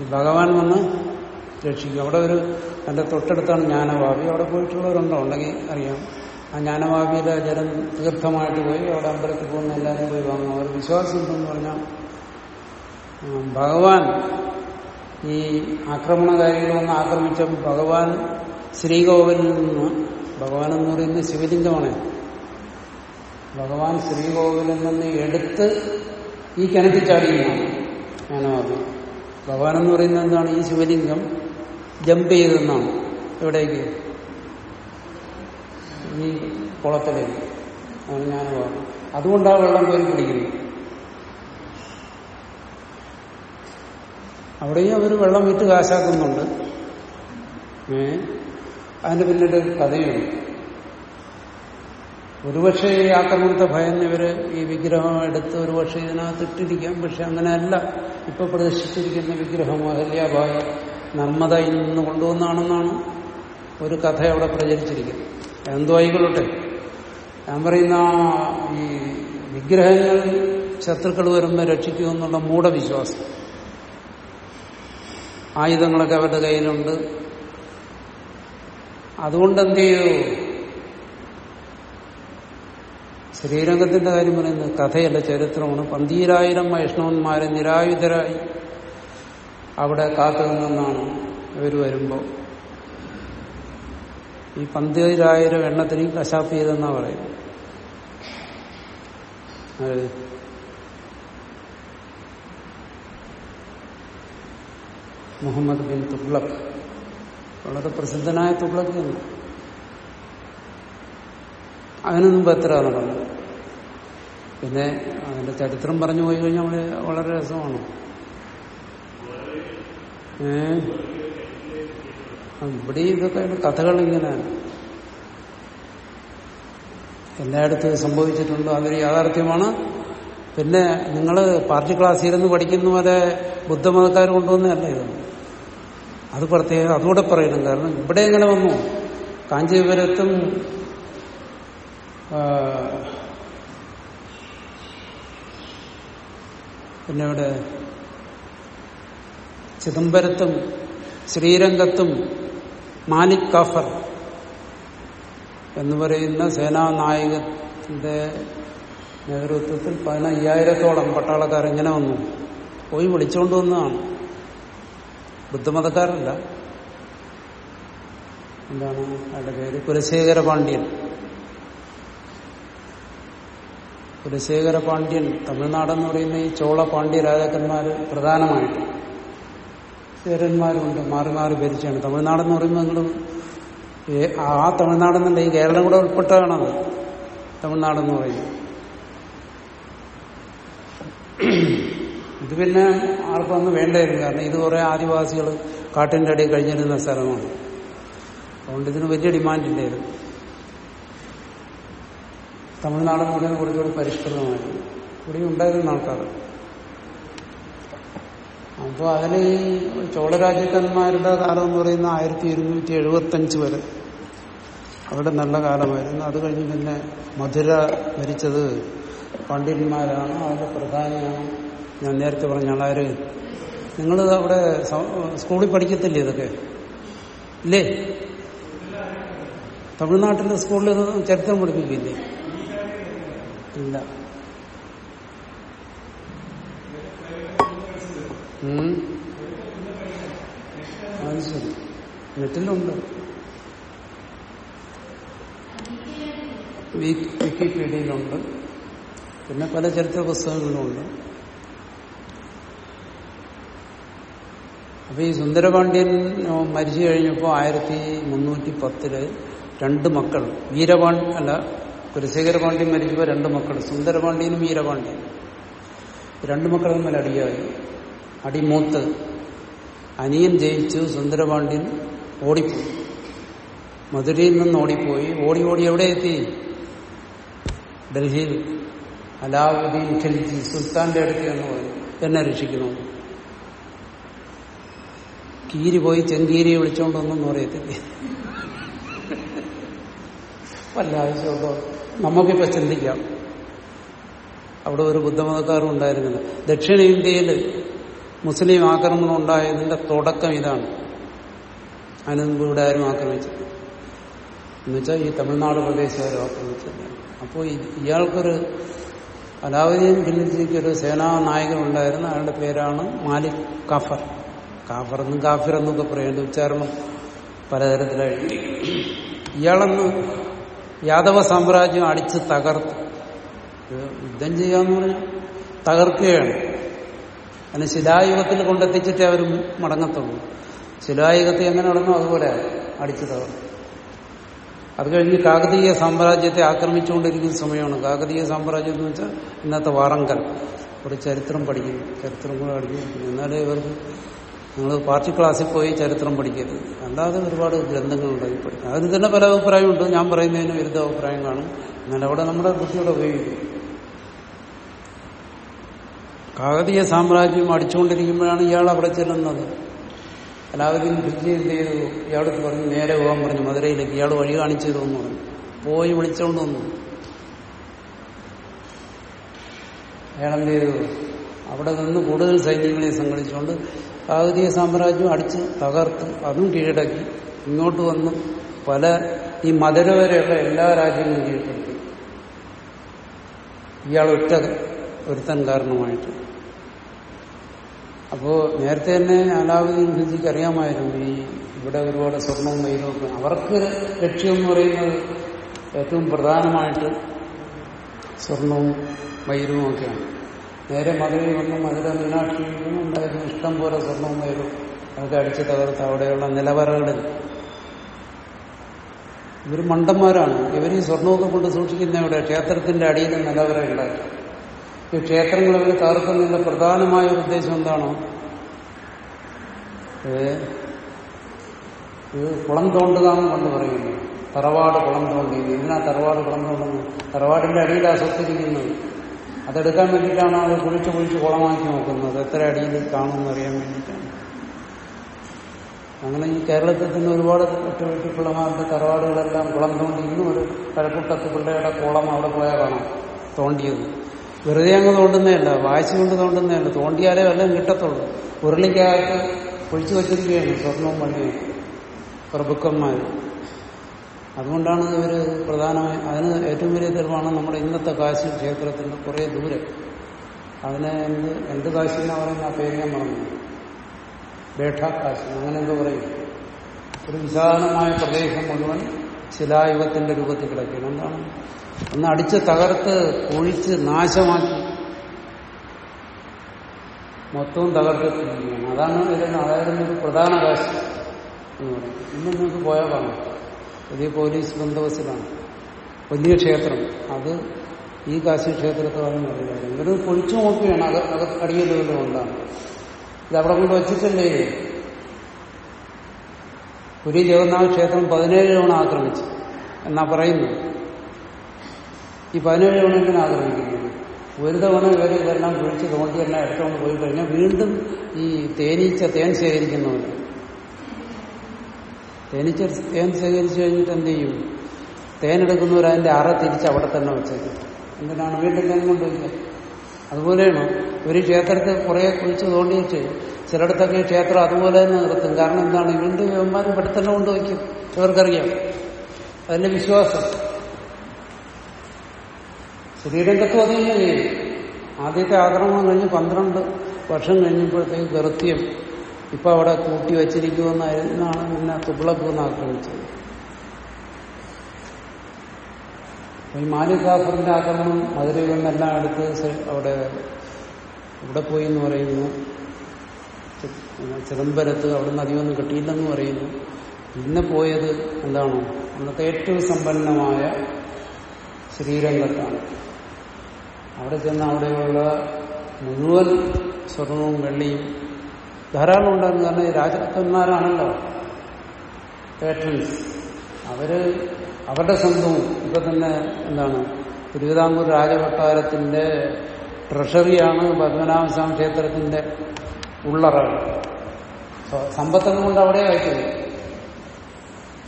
ഈ ഭഗവാൻ വന്ന് രക്ഷിക്കും. അവിടെ ഒരു എന്റെ തൊട്ടടുത്താണ് ജ്ഞാനവാപി അവിടെ പോയിട്ടുള്ളവരുണ്ടോ? ഉണ്ടെങ്കിൽ അറിയാം. ആ ജ്ഞാനവാപിയിലെ ജലം തീർത്ഥമായിട്ട് പോയി അവിടെ അമ്പലത്തിൽ പോകുന്ന എല്ലാവരും പോയി വാങ്ങും അവർ വിശ്വാസം ഉണ്ടെന്ന് പറഞ്ഞാൽ ഭഗവാൻ ഈ ആക്രമണകാരികൾ ആക്രമിച്ച ഭഗവാൻ ശ്രീകോവിലിൽ നിന്ന് ഭഗവാൻ എന്ന് പറയുന്നത് ശിവലിംഗമാണ്. ഭഗവാൻ ശ്രീകോവിലിൽ നിന്ന് എടുത്ത് ഈ കിണറ്റിൽ ചാടിയാണ് ജ്ഞാനവാദം ഭഗവാൻ എന്ന് പറയുന്നത് എന്താണ്? ഈ ശിവലിംഗം ജമ്പ് ചെയ്തെന്നാണ്. എവിടേക്ക്? ഈ കുളത്തിലേക്ക്. അതാണ് ഞാൻ പറഞ്ഞു അതുകൊണ്ടാണ് വെള്ളം കോരി പിടിക്കുന്നത് അവിടെയും അവർ വെള്ളം വിറ്റ് കാശാക്കുന്നുണ്ട്. അതിന്റെ പിന്നീട് കഥയുണ്ട്. ഒരുപക്ഷെ ഈ ആക്രമണത്തെ ഭയന്ന് ഇവർ ഈ വിഗ്രഹം എടുത്ത് ഒരുപക്ഷെ ഇതിനകത്ത് ഇട്ടിരിക്കാം. പക്ഷെ അങ്ങനെയല്ല. ഇപ്പൊ പ്രദർശിച്ചിരിക്കുന്ന വിഗ്രഹം അഹല്യാഭായ നമ്മത ഇന്ന് കൊണ്ടുവന്നാണെന്നാണ് ഒരു കഥ അവിടെ പ്രചരിച്ചിരിക്കുന്നത്. എന്തോ ആയിക്കൊള്ളട്ടെ ഞാൻ പറയുന്ന ഈ വിഗ്രഹങ്ങൾ ശത്രുക്കൾ വരുമ്പോൾ രക്ഷിക്കുമെന്നുള്ള മൂഢവിശ്വാസം. ആയുധങ്ങളൊക്കെ അവരുടെ കയ്യിലുണ്ട്. അതുകൊണ്ട് എന്ത് ചെയ്തു ശ്രീരംഗത്തിന്റെ കാര്യം പറയുന്നത് കഥയല്ല ചരിത്രമാണ്. പന്തീരായിരം വൈഷ്ണവന്മാരെ നിരായുധരായി അവിടെ കാത്തു നിന്നാണ് ഇവർ വരുമ്പോൾ ഈ പന്തീരായിരം എണ്ണത്തിനെയും കശാപ്പ് ചെയ്തെന്നാ പറയും മുഹമ്മദ് ബിൻ തുഗ്ലക്. വളരെ പ്രസിദ്ധനായ തുഗ്ലക് അതിനൊന്നും എത്ര നടന്നു പിന്നെ അതിന്റെ ചരിത്രം പറഞ്ഞു പോയി കഴിഞ്ഞാൽ വളരെ- രസമാണ്. ഏ? ഇവിടെ ഇതൊക്കെ കഥകൾ ഇങ്ങനെയാണ് എല്ലായിടത്തും സംഭവിച്ചിട്ടുണ്ട്. അതൊരു യാഥാർത്ഥ്യമാണ്. പിന്നെ നിങ്ങൾ പാർട്ടി ക്ലാസ്സിൽ ഇരുന്ന് പഠിക്കുന്ന പോലെ ബുദ്ധമതക്കാർ കൊണ്ടുവന്നതല്ല ഇത്? അത് പ്രത്യേകം അതുകൂടെ പറയണം. കാരണം ഇവിടെ എങ്ങനെ വന്നു. കാഞ്ചീപുരത്തും പിന്നെ ഇവിടെ ചിദംബരത്തും ശ്രീരംഗത്തും മാലിക് കാഫർ എന്ന് പറയുന്ന സേനാനായകന്റെ നേതൃത്വത്തിൽ പതിനയ്യായിരത്തോളം പട്ടാളക്കാർ ഇങ്ങനെ വന്നു. പോയി വിളിച്ചുകൊണ്ട് വന്നതാണ്. ബുദ്ധമതക്കാരല്ല. എന്താണ്? അയാളുടെ പേര് കുലശേഖര പാണ്ഡ്യൻ. കുലശേഖര പാണ്ഡ്യൻ തമിഴ്നാടെന്ന് പറയുന്ന ഈ ചോള പാണ്ഡ്യ രാജാക്കന്മാർ പ്രധാനമായിട്ട്. ചേരന്മാരുണ്ട് മാറി മാറി ഭരിച്ചാണ്. തമിഴ്നാടെന്ന് പറയുമ്പോൾ നിങ്ങൾ ആ തമിഴ്നാടെന്നല്ല ഈ കേരളം കൂടെ ഉൾപ്പെട്ടതാണത്. തമിഴ്നാടെന്ന് പറയുന്നത്. ഇത് പിന്നെ ആർക്കും ഒന്നും വേണ്ടായിരുന്നു. കാരണം ഇത് കുറെ ആദിവാസികൾ കാട്ടിന്റെ അടിയിൽ കഴിഞ്ഞിരുന്ന സ്ഥലമാണ്. അതുകൊണ്ട് ഇതിന് വലിയ ഡിമാൻഡ് ഇല്ലായിരുന്നു. തമിഴ്നാടെന്ന് മുഴുവൻ കുറച്ചുകൂടി പരിഷ്കൃതമായിരുന്നു ഇവിടെ ഉണ്ടായിരുന്ന ആൾക്കാർ. അപ്പോൾ അതിൽ ഈ ചോളരാജ്യക്കന്മാരുടെ കാലം എന്ന് പറയുന്ന ആയിരത്തി ഇരുന്നൂറ്റി എഴുപത്തി അഞ്ച് വരെ അവിടെ നല്ല കാലമായിരുന്നു. അത് കഴിഞ്ഞ് പിന്നെ മധുര ഭരിച്ചത് പണ്ഡിതന്മാരാണ്. അവരുടെ പ്രധാനിയാണ്. ഞാൻ നേരത്തെ പറഞ്ഞ ആളാര്. നിങ്ങൾ അവിടെ സ്കൂളിൽ പഠിക്കത്തില്ലേ ഇതൊക്കെ? ഇല്ലേ? തമിഴ്നാട്ടിലെ സ്കൂളിൽ ചരിത്രം പഠിപ്പിക്കില്ലേ? ഇല്ല. ശരി. നെറ്റിലുണ്ട് വിക്കിപീഡിയയിലുണ്ട്. പിന്നെ പല ചരിത്ര പുസ്തകങ്ങളുമുണ്ട് അപ്പൊ ഈ സുന്ദരപാണ്ഡ്യൻ മരിച്ചു കഴിഞ്ഞപ്പോൾ ആയിരത്തി മുന്നൂറ്റി പത്തിൽ രണ്ട് മക്കൾ വീരപാണ്ഡ്യ അല്ല കുലശേഖര പാണ്ഡ്യൻ മരിച്ചപ്പോൾ രണ്ട് മക്കൾ സുന്ദരപാണ്ഡ്യനും വീരപാണ്ഡ്യൻ രണ്ട് മക്കൾ തമ്മിൽ അടിയായി. അടിമൂത്ത് അനിയൻ ജയിച്ചു സുന്ദരപാണ്ഡ്യൻ ഓടിപ്പോയി. മധുരയിൽ നിന്ന് ഓടിപ്പോയി. ഓടി ഓടി എവിടെ എത്തി? ഡൽഹിയിൽ. അലാവുദ്ദീൻ ഖിൽജി സുൽത്താന്റെ അടുത്ത് എന്ന് പറഞ്ഞു. എന്നെ രക്ഷിക്കുന്നു കീരി പോയി ചെങ്കീരിയെ വിളിച്ചോണ്ടൊന്നും അറിയത്തില്ല വല്ല ആവശ്യമുണ്ടോ? നമുക്കിപ്പോ ചിന്തിക്കാം. അവിടെ ഒരു ബുദ്ധമതക്കാരും ഉണ്ടായിരുന്നില്ല. ദക്ഷിണേന്ത്യയിൽ മുസ്ലിം ആക്രമണം ഉണ്ടായതിന്റെ തുടക്കം ഇതാണ്. അതിന് മുമ്പ് ഇവിടെ ആരും ആക്രമിച്ചില്ല. എന്നുവെച്ചാൽ ഈ തമിഴ്നാട് പ്രദേശകാരും ആക്രമിച്ചില്ല. അപ്പോൾ ഇയാൾക്കൊരു അലാവുദ്ദീൻ ഖിൽജിക്ക് ഒരു സേനാ നായകൻ ഉണ്ടായിരുന്നു. അയാളുടെ പേരാണ് മാലിക് കാഫർ. കാഫർ എന്നും കാഫിർ എന്നൊക്കെ പറയേണ്ട ഉച്ചാരണം പലതരത്തിലായി. ഇയാളെന്ന് യാദവ സാമ്രാജ്യം അടിച്ച് തകർത്ത്. യുദ്ധം ചെയ്യാന്ന് പറഞ്ഞാൽ തകർക്കുകയാണ്. അതിന് ശിലായുഗത്തിൽ കൊണ്ടെത്തിച്ചിട്ടേ അവർ മടങ്ങത്തുള്ളൂ. ശിലായുഗത്തിൽ എങ്ങനെ നടന്നു അതുപോലെ അടിച്ചു തകർന്നു അത് കഴിഞ്ഞ് കാകതീയ സാമ്രാജ്യത്തെ ആക്രമിച്ചുകൊണ്ടിരിക്കുന്ന സമയമാണ്. കാകതീയ സാമ്രാജ്യം എന്ന് വെച്ചാൽ ഇന്നത്തെ വാറങ്കൽ. ഒരു ചരിത്രം പഠിക്കുന്നു. ചരിത്രം കൂടെ പഠിക്കുന്നു എന്നാലേ ഇവർക്ക് നിങ്ങൾ പാർട്ടി ക്ലാസ്സിൽ പോയി ചരിത്രം പഠിക്കരുത് അല്ലാതെ ഒരുപാട് ഗ്രന്ഥങ്ങളുണ്ടായി ഈ പഠിക്കാൻ. അതിന് തന്നെ പല അഭിപ്രായമുണ്ട്. ഞാൻ പറയുന്നതിന് വിരുദ്ധ അഭിപ്രായം കാണും. എന്നാൽ അവിടെ നമ്മുടെ ബുദ്ധിയുടെ ഉപയോഗിക്കും. കാകതീയ സാമ്രാജ്യം അടിച്ചുകൊണ്ടിരിക്കുമ്പോഴാണ് ഇയാൾ അവിടെ ചെല്ലുന്നത്. എല്ലാവരും ഭിജി എന്ത് ചെയ്തു? ഇയാൾക്ക് പറഞ്ഞു നേരെ പോകാൻ പറഞ്ഞു. മധുരയിലേക്ക് ഇയാൾ വഴി കാണിച്ചു തരുമെന്ന് പറഞ്ഞു. പോയി വിളിച്ചോണ്ട് വന്നു. അയാളെന്ത് ചെയ്തു? അവിടെ നിന്ന് കൂടുതൽ സൈന്യങ്ങളെ സംഘടിച്ചുകൊണ്ട് കാകതീയ സാമ്രാജ്യം അടിച്ച് തകർത്ത് അതും കീഴടക്കി. ഇങ്ങോട്ട് വന്ന് പല ഈ മധുര വരെയുള്ള എല്ലാ രാജ്യങ്ങളും കീഴ്പ്പെടുത്തി ഇയാൾ ഒറ്റ ഒരുത്തൻ കാരണമായിട്ട്. അപ്പോ നേരത്തെ തന്നെ അലാവുദ്ദീൻ ഖിൽജിക്ക് അറിയാമായിരുന്നു ഈ ഇവിടെ ഒരുപാട് സ്വർണവും വൈരവും അവർക്ക് ലക്ഷ്യം എന്ന് പറയുന്നത് ഏറ്റവും പ്രധാനമായിട്ട് സ്വർണവും വൈരവും ഒക്കെയാണ്. നേരെ മധുരയിൽ വന്ന് മധുര മീനാക്ഷിയിലും ഉണ്ടായിരുന്നു. ഇഷ്ടം പോലെ സ്വർണവും വൈരവും അതൊക്കെ അടിച്ച് തകർത്ത് അവിടെയുള്ള നിലവറകളിൽ. ഇവർ മണ്ടന്മാരാണ്. ഇവർ ഈ സ്വർണമൊക്കെ കൊണ്ട് സൂക്ഷിക്കുന്ന ഇവിടെ ക്ഷേത്രത്തിന്റെ അടിയിൽ നിലവറ ഉണ്ടാക്കി. ഈ ക്ഷേത്രങ്ങൾ ഇവർ തകർക്കുന്നതിന്റെ പ്രധാനമായ ഉദ്ദേശം എന്താണോ? ഇത് കുളം തോണ്ടുക എന്ന് കൊണ്ട് പറയുന്നു. തറവാട് കുളം തോണ്ടി. ഇതിനാ തറവാട് കുളം തോണ്ടുന്നു തറവാടിന്റെ അടിയിലാണ് സ്വത്തിരിക്കുന്നത് അതെടുക്കാൻ വേണ്ടിയിട്ടാണ് അത് കുഴിച്ച് കുഴിച്ച് കുളമാക്കി നോക്കുന്നത്? എത്ര അടിയിൽ കാണുമെന്ന് അറിയാൻ വേണ്ടിയിട്ടാണ്. അങ്ങനെ ഈ കേരളത്തിൽ തന്നെ ഒരുപാട് ഒറ്റവെട്ടിപ്പിള്ളമാരുടെ തറവാടുകളെല്ലാം കുളം തോണ്ടി ഇന്നും ഒരു കഴക്കൂട്ടത്ത് പിള്ളയുടെ കുളം അവിടെ പോയാൽ കാണാം. തോണ്ടിയത്. വെറുതെ അങ്ങ് തോണ്ടുന്നതല്ല വായിച്ചു കൊണ്ട് തോണ്ടുന്നതല്ല. തോണ്ടിയാലേ വല്ലതും കിട്ടത്തുള്ളൂ. ഉരുളിക്കകത്ത് ഒഴിച്ചു വച്ചിരിക്കുകയാണ് സ്വർണവും പണിയും പ്രഭുക്കന്മാർ അതുകൊണ്ടാണ് ഇവർ പ്രധാനമായി അതിന് ഏറ്റവും വലിയ തെളിവാണ് നമ്മുടെ ഇന്നത്തെ കാശി ക്ഷേത്രത്തിന്റെ കുറേ ദൂരെ. അതിനെ എന്ത് എന്ത് കാശി എന്നാ പറയുന്ന? ആ പേര് ഞാൻ ബേഠ കാശി. അങ്ങനെ എന്തോ പറയും. ഒരു വിശാലമായ പ്രദേശം മുഴുവൻ ശിലായുഗത്തിന്റെ രൂപത്തിൽ കിടക്കുകയാണ്. എന്താണ്? ഒന്ന് അടിച്ച് തകർത്ത് കുഴിച്ച് നാശമാക്കി. മൊത്തവും തകർത്തിട്ടിരിക്കുകയാണ് അതാണ് ഇതിന് ഒരു പ്രധാന കാശി എന്ന് പറയും. ഇന്ന് നിങ്ങൾക്ക് പോയാൽ കാണാം. വലിയ പോലീസ് ബന്ദോബസ്റ്റിലാണ് വലിയ ക്ഷേത്രം. അത് ഈ കാശി ക്ഷേത്രത്തോളം പറയുന്നത് ഇവർ പൊളിച്ചു നോക്കുകയാണ്. അത് അത് അടിയല്ലോ കൊണ്ടാണ്. ഇത് അവിടെ കൊണ്ട് വച്ചിട്ടല്ലേ? പുരി ജഗന്നാഥ ക്ഷേത്രം പതിനേഴ് തവണ ആക്രമിച്ചു എന്നാ പറയുന്നു. ഈ പതിനേഴ് തവണ ഇങ്ങനെ ആക്രമിക്കുന്നത്? ഒരു തവണ ഇവർ ഇതെല്ലാം കുഴിച്ച് തോണ്ടി എല്ലാം എടുത്തുകൊണ്ട് പോയി കഴിഞ്ഞാൽ വീണ്ടും ഈ തേനീച്ച തേൻ ശേഖരിക്കുന്നവർ തേനീച്ച തേൻ ശേഖരിച്ചു കഴിഞ്ഞിട്ട് എന്ത് ചെയ്യും? തേനെടുക്കുന്നവർ അതിന്റെ അറ തിരിച്ച് അവിടെ തന്നെ വെച്ചേക്കും. എന്തിനാണ് വീണ്ടും തേൻ കൊണ്ടുവയ്ക്കുക. അതുപോലെയാണ് ഒരു ക്ഷേത്രത്തിൽ കുറെ കുഴിച്ച് തോണ്ടിയിട്ട് ചിലയിടത്തൊക്കെ ക്ഷേത്രം അതുപോലെ തന്നെ നിർത്തും കാരണം എന്താണ്? വീണ്ടും വ്യവന്മാരും ഇവിടെ തന്നെ കൊണ്ടുവയ്ക്കും. ഇവർക്കറിയാം അതിന്റെ വിശ്വാസം? ശ്രീരംഗത്തും അത് ആദ്യത്തെ ആക്രമണം കഴിഞ്ഞ് പന്ത്രണ്ട് വർഷം കഴിഞ്ഞപ്പോഴത്തേക്ക് കൃത്യം ഇപ്പൊ അവിടെ കൂട്ടി വച്ചിരിക്കുമെന്നായിരുന്നാണ് പിന്നെ തുബ്ലക്ക് ആക്രമിച്ചത്. ഈ മാലികാഫറിന്റെ ആക്രമണം മധുരയിൽ നിന്നെല്ലാം അടുത്ത് അവിടെ ഇവിടെ പോയി എന്ന് പറയുന്നു ചിദംബരത്ത് അവിടെ നിന്ന് അധികമൊന്നും കിട്ടിയില്ലെന്ന് പറയുന്നു. ഇന്ന് പോയത് എന്താണ്? അന്നത്തെ ഏറ്റവും സമ്പന്നമായ ശ്രീരംഗത്താണ് അവിടെ ചെന്ന് അവിടെയുള്ള മുഴുവൻ സ്വർണവും വെള്ളിയും ധാരാളം ഉണ്ടായിരുന്നു. കാരണം രാജാക്കന്മാരാണല്ലോ. പേട്രൻസ് അവർ അവരുടെ സ്വന്തവും ഇപ്പൊ തന്നെ എന്താണ്? തിരുവിതാംകൂർ രാജകൊട്ടാരത്തിന്റെ ട്രഷറിയാണ് പത്മനാഭസ്വാമി ക്ഷേത്രത്തിന്റെ ഉള്ളറ സമ്പത്തൊക്കെ കൊണ്ട് അവിടെ അയക്കുന്നത്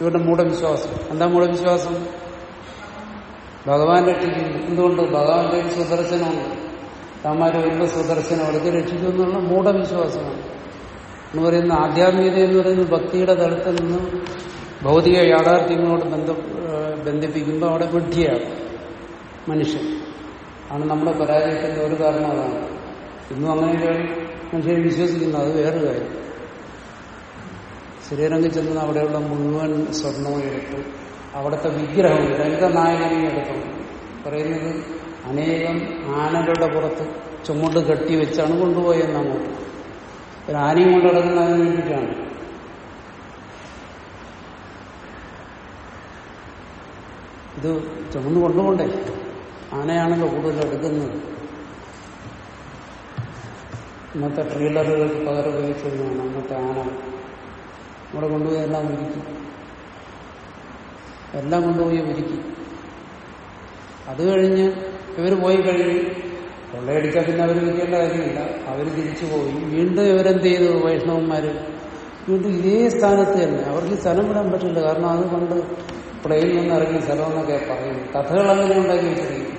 ഇവരുടെ മൂഢവിശ്വാസം. എന്താ മൂഢവിശ്വാസം? ഭഗവാൻ രക്ഷിക്കുന്നു എന്തുകൊണ്ട്? ഭഗവാന്റെ സുദർശനമുണ്ട്. താമാര് വരുമ്പോൾ സുദർശനം അവിടെ രക്ഷിക്കും എന്നുള്ള മൂഢവിശ്വാസമാണ്. എന്ന് പറയുന്ന ആധ്യാത്മികത എന്ന് പറയുന്ന ഭക്തിയുടെ തലത്തിൽ നിന്ന് ഭൗതിക യാഥാർത്ഥ്യങ്ങളോട് ബന്ധ ബന്ധിപ്പിക്കുമ്പോൾ അവിടെ വിഡ്ഢിയാണ് മനുഷ്യൻ. ആണ് നമ്മുടെ പരാജയത്തിന്റെ ഒരു കാരണം അതാണ്. ഇന്നും അങ്ങനെയൊക്കെയാണ് മനുഷ്യരെ വിശ്വസിക്കുന്നത് അത് വേറൊരു കാര്യം. ശ്രീരംഗം ചെന്ന് അവിടെയുള്ള മുഴുവൻ സ്വർണവും എടുത്തു അവിടുത്തെ വിഗ്രഹം രംഗനായകനെയും എടുത്തു. പറയുന്നത് അനേകം ആനകളുടെ പുറത്ത് ചുമട് കെട്ടിവെച്ചാണ് കൊണ്ടുപോയെന്ന് ഒരു ആനയും കൊണ്ട് നടക്കുന്ന കിടക്കുന്നതിന് വേണ്ടിയിട്ടാണ് ഇത് ചുമന്ന് കൊണ്ടുപോണ്ടേ ആനയാണല്ലോ കൂടുതൽ എടുക്കുന്നത്. ഇന്നത്തെ ട്രീലറുകൾക്ക് പകരം ഉപയോഗിച്ചതാണ് അന്നത്തെ ആന. ഇവിടെ കൊണ്ടുപോയി എല്ലാം വിരിക്കും എല്ലാം കൊണ്ടുപോയി വിരിക്കും അത് കഴിഞ്ഞ് ഇവർ പോയി കഴിഞ്ഞ് കൊള്ളയടിച്ചാൽ പിന്നെ അവർ വിൽക്കേണ്ട കാര്യമില്ല. അവർ തിരിച്ചു പോയി. വീണ്ടും ഇവരെന്ത് ചെയ്തു? വൈഷ്ണവന്മാര്. വീണ്ടും ഇതേ സ്ഥാനത്ത് തന്നെ. അവർക്ക് ഈ സ്ഥലം വിടാൻ പറ്റില്ല. കാരണം അത് കൊണ്ട് പ്ലെയിനിൽ നിന്ന് ഇറങ്ങിയ സ്ഥലം എന്നൊക്കെ പറയും. കഥകൾ അങ്ങനെ ഉണ്ടാക്കി വെച്ചിരിക്കും.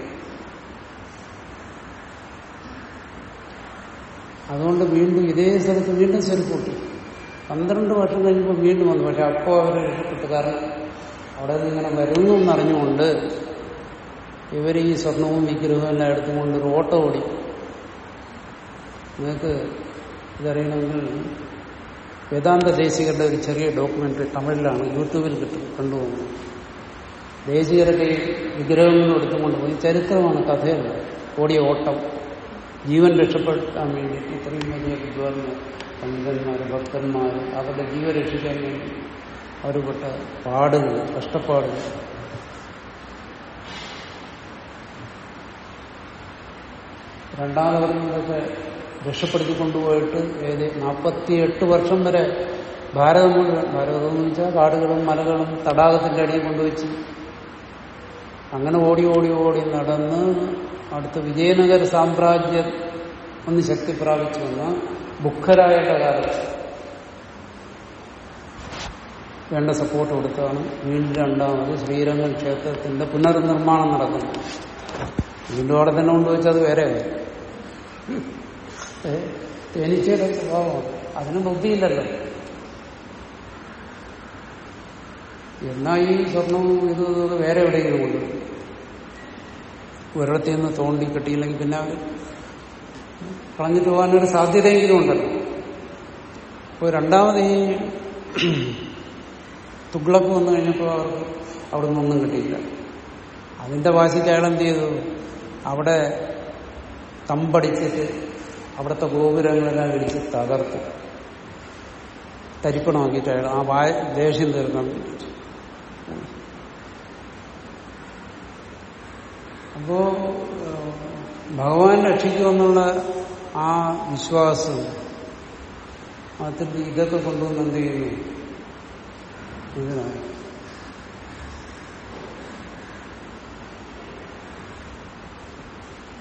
അതുകൊണ്ട് വീണ്ടും ഇതേ സ്ഥലത്ത് വീണ്ടും ചെരുപ്പൂട്ടി. പന്ത്രണ്ട് വർഷം കഴിഞ്ഞപ്പോൾ വീണ്ടും വന്നു. പക്ഷെ അപ്പോൾ അവർ രക്ഷപ്പെട്ടു. കാരണം അവിടെ നിന്ന് ഇങ്ങനെ വരുന്നു എന്നറിഞ്ഞുകൊണ്ട് ഇവർ ഈ സ്വർണവും വിഗ്രഹവും എല്ലാം എടുത്തുകൊണ്ട് ഒരു ഓട്ടം ഓടി. നിങ്ങൾക്ക് ഇതറിയണമെങ്കിൽ വേദാന്ത ദേശികരുടെ ഒരു ചെറിയ ഡോക്യുമെന്ററി തമിഴിലാണ് യൂട്യൂബിൽ കിട്ടും കണ്ടുപോകുന്നത് ദേശികരൊക്കെ ഈ വിഗ്രഹങ്ങൾ എടുത്തുകൊണ്ട് പോയി. ചരിത്രമാണ് കഥയല്ല. ഓടിയ ഓട്ടം. ജീവൻ രക്ഷപ്പെടുത്താൻ വേണ്ടി ഇത്രയും വലിയ വിദ്വാൻമാർ പണ്ഡിതന്മാർ ഭക്തന്മാർ അവരുടെ ജീവൻ രക്ഷിക്കാൻ വേണ്ടി അവർ പെട്ട പാടുകൾ കഷ്ടപ്പാടുകൾ രണ്ടാമത് പറഞ്ഞതൊക്കെ രക്ഷപ്പെടുത്തി കൊണ്ടുപോയിട്ട് ഏത് നാൽപ്പത്തിയെട്ട് വർഷം വരെ ഭാരതം മുഴുവൻ ഭാരതം എന്ന് വെച്ചാൽ കാടുകളും മലകളും തടാകത്തിന്റെ അടിയിൽ കൊണ്ടുവച്ച് അങ്ങനെ ഓടി ഓടി ഓടി നടന്ന് അടുത്ത വിജയനഗര സാമ്രാജ്യം ഒന്ന് ശക്തി പ്രാപിച്ചു വന്ന ബുദ്ധരായുടെ കാലത്ത് വേണ്ട സപ്പോർട്ട് കൊടുത്താണ്. വീണ്ടും രണ്ടാമത് ശ്രീരംഗം ക്ഷേത്രത്തിന്റെ പുനർനിർമ്മാണം നടക്കുന്നു. വീണ്ടും അവിടെ തന്നെ കൊണ്ടുവച്ചത് വേറെ തേനീച്ചയുടെ സ്വഭാവമാണ് അതിന് ബുദ്ധിയില്ലല്ലോ. എന്നാ ഈ സ്വർണവും ഇത് വേറെ എവിടെയെങ്കിലും കൊണ്ടുപോകും ഒരിടത്തു നിന്ന് തോണ്ടി കിട്ടിയില്ലെങ്കിൽ പിന്നെ അവർ കളഞ്ഞിട്ട് പോകാനൊരു സാധ്യതയെങ്കിലും ഉണ്ടല്ലോ. അപ്പോൾ രണ്ടാമത് ഈ തുഗ്ലക്ക് വന്നു കഴിഞ്ഞപ്പോൾ അവർക്ക് അവിടെ നിന്നൊന്നും കിട്ടിയില്ല. അതിന്റെ വാശിക്ക് അയാൾ എന്ത് ചെയ്തു? അവിടെ തമ്പടിച്ചിട്ട് അവിടുത്തെ ഗോപുരങ്ങളെല്ലാം ഇടിച്ച് തകർത്ത് തരിപ്പണമാക്കിയിട്ട് ആ വായ ദേഷ്യം തീർക്കാൻ. അപ്പോ ഭഗവാൻ രക്ഷിക്കുമെന്നുള്ള ആ വിശ്വാസം അതിൽ ഇതൊക്കെ കൊണ്ടുവന്ന് എന്ത് ചെയ്യുന്നു ഇതിനാണ്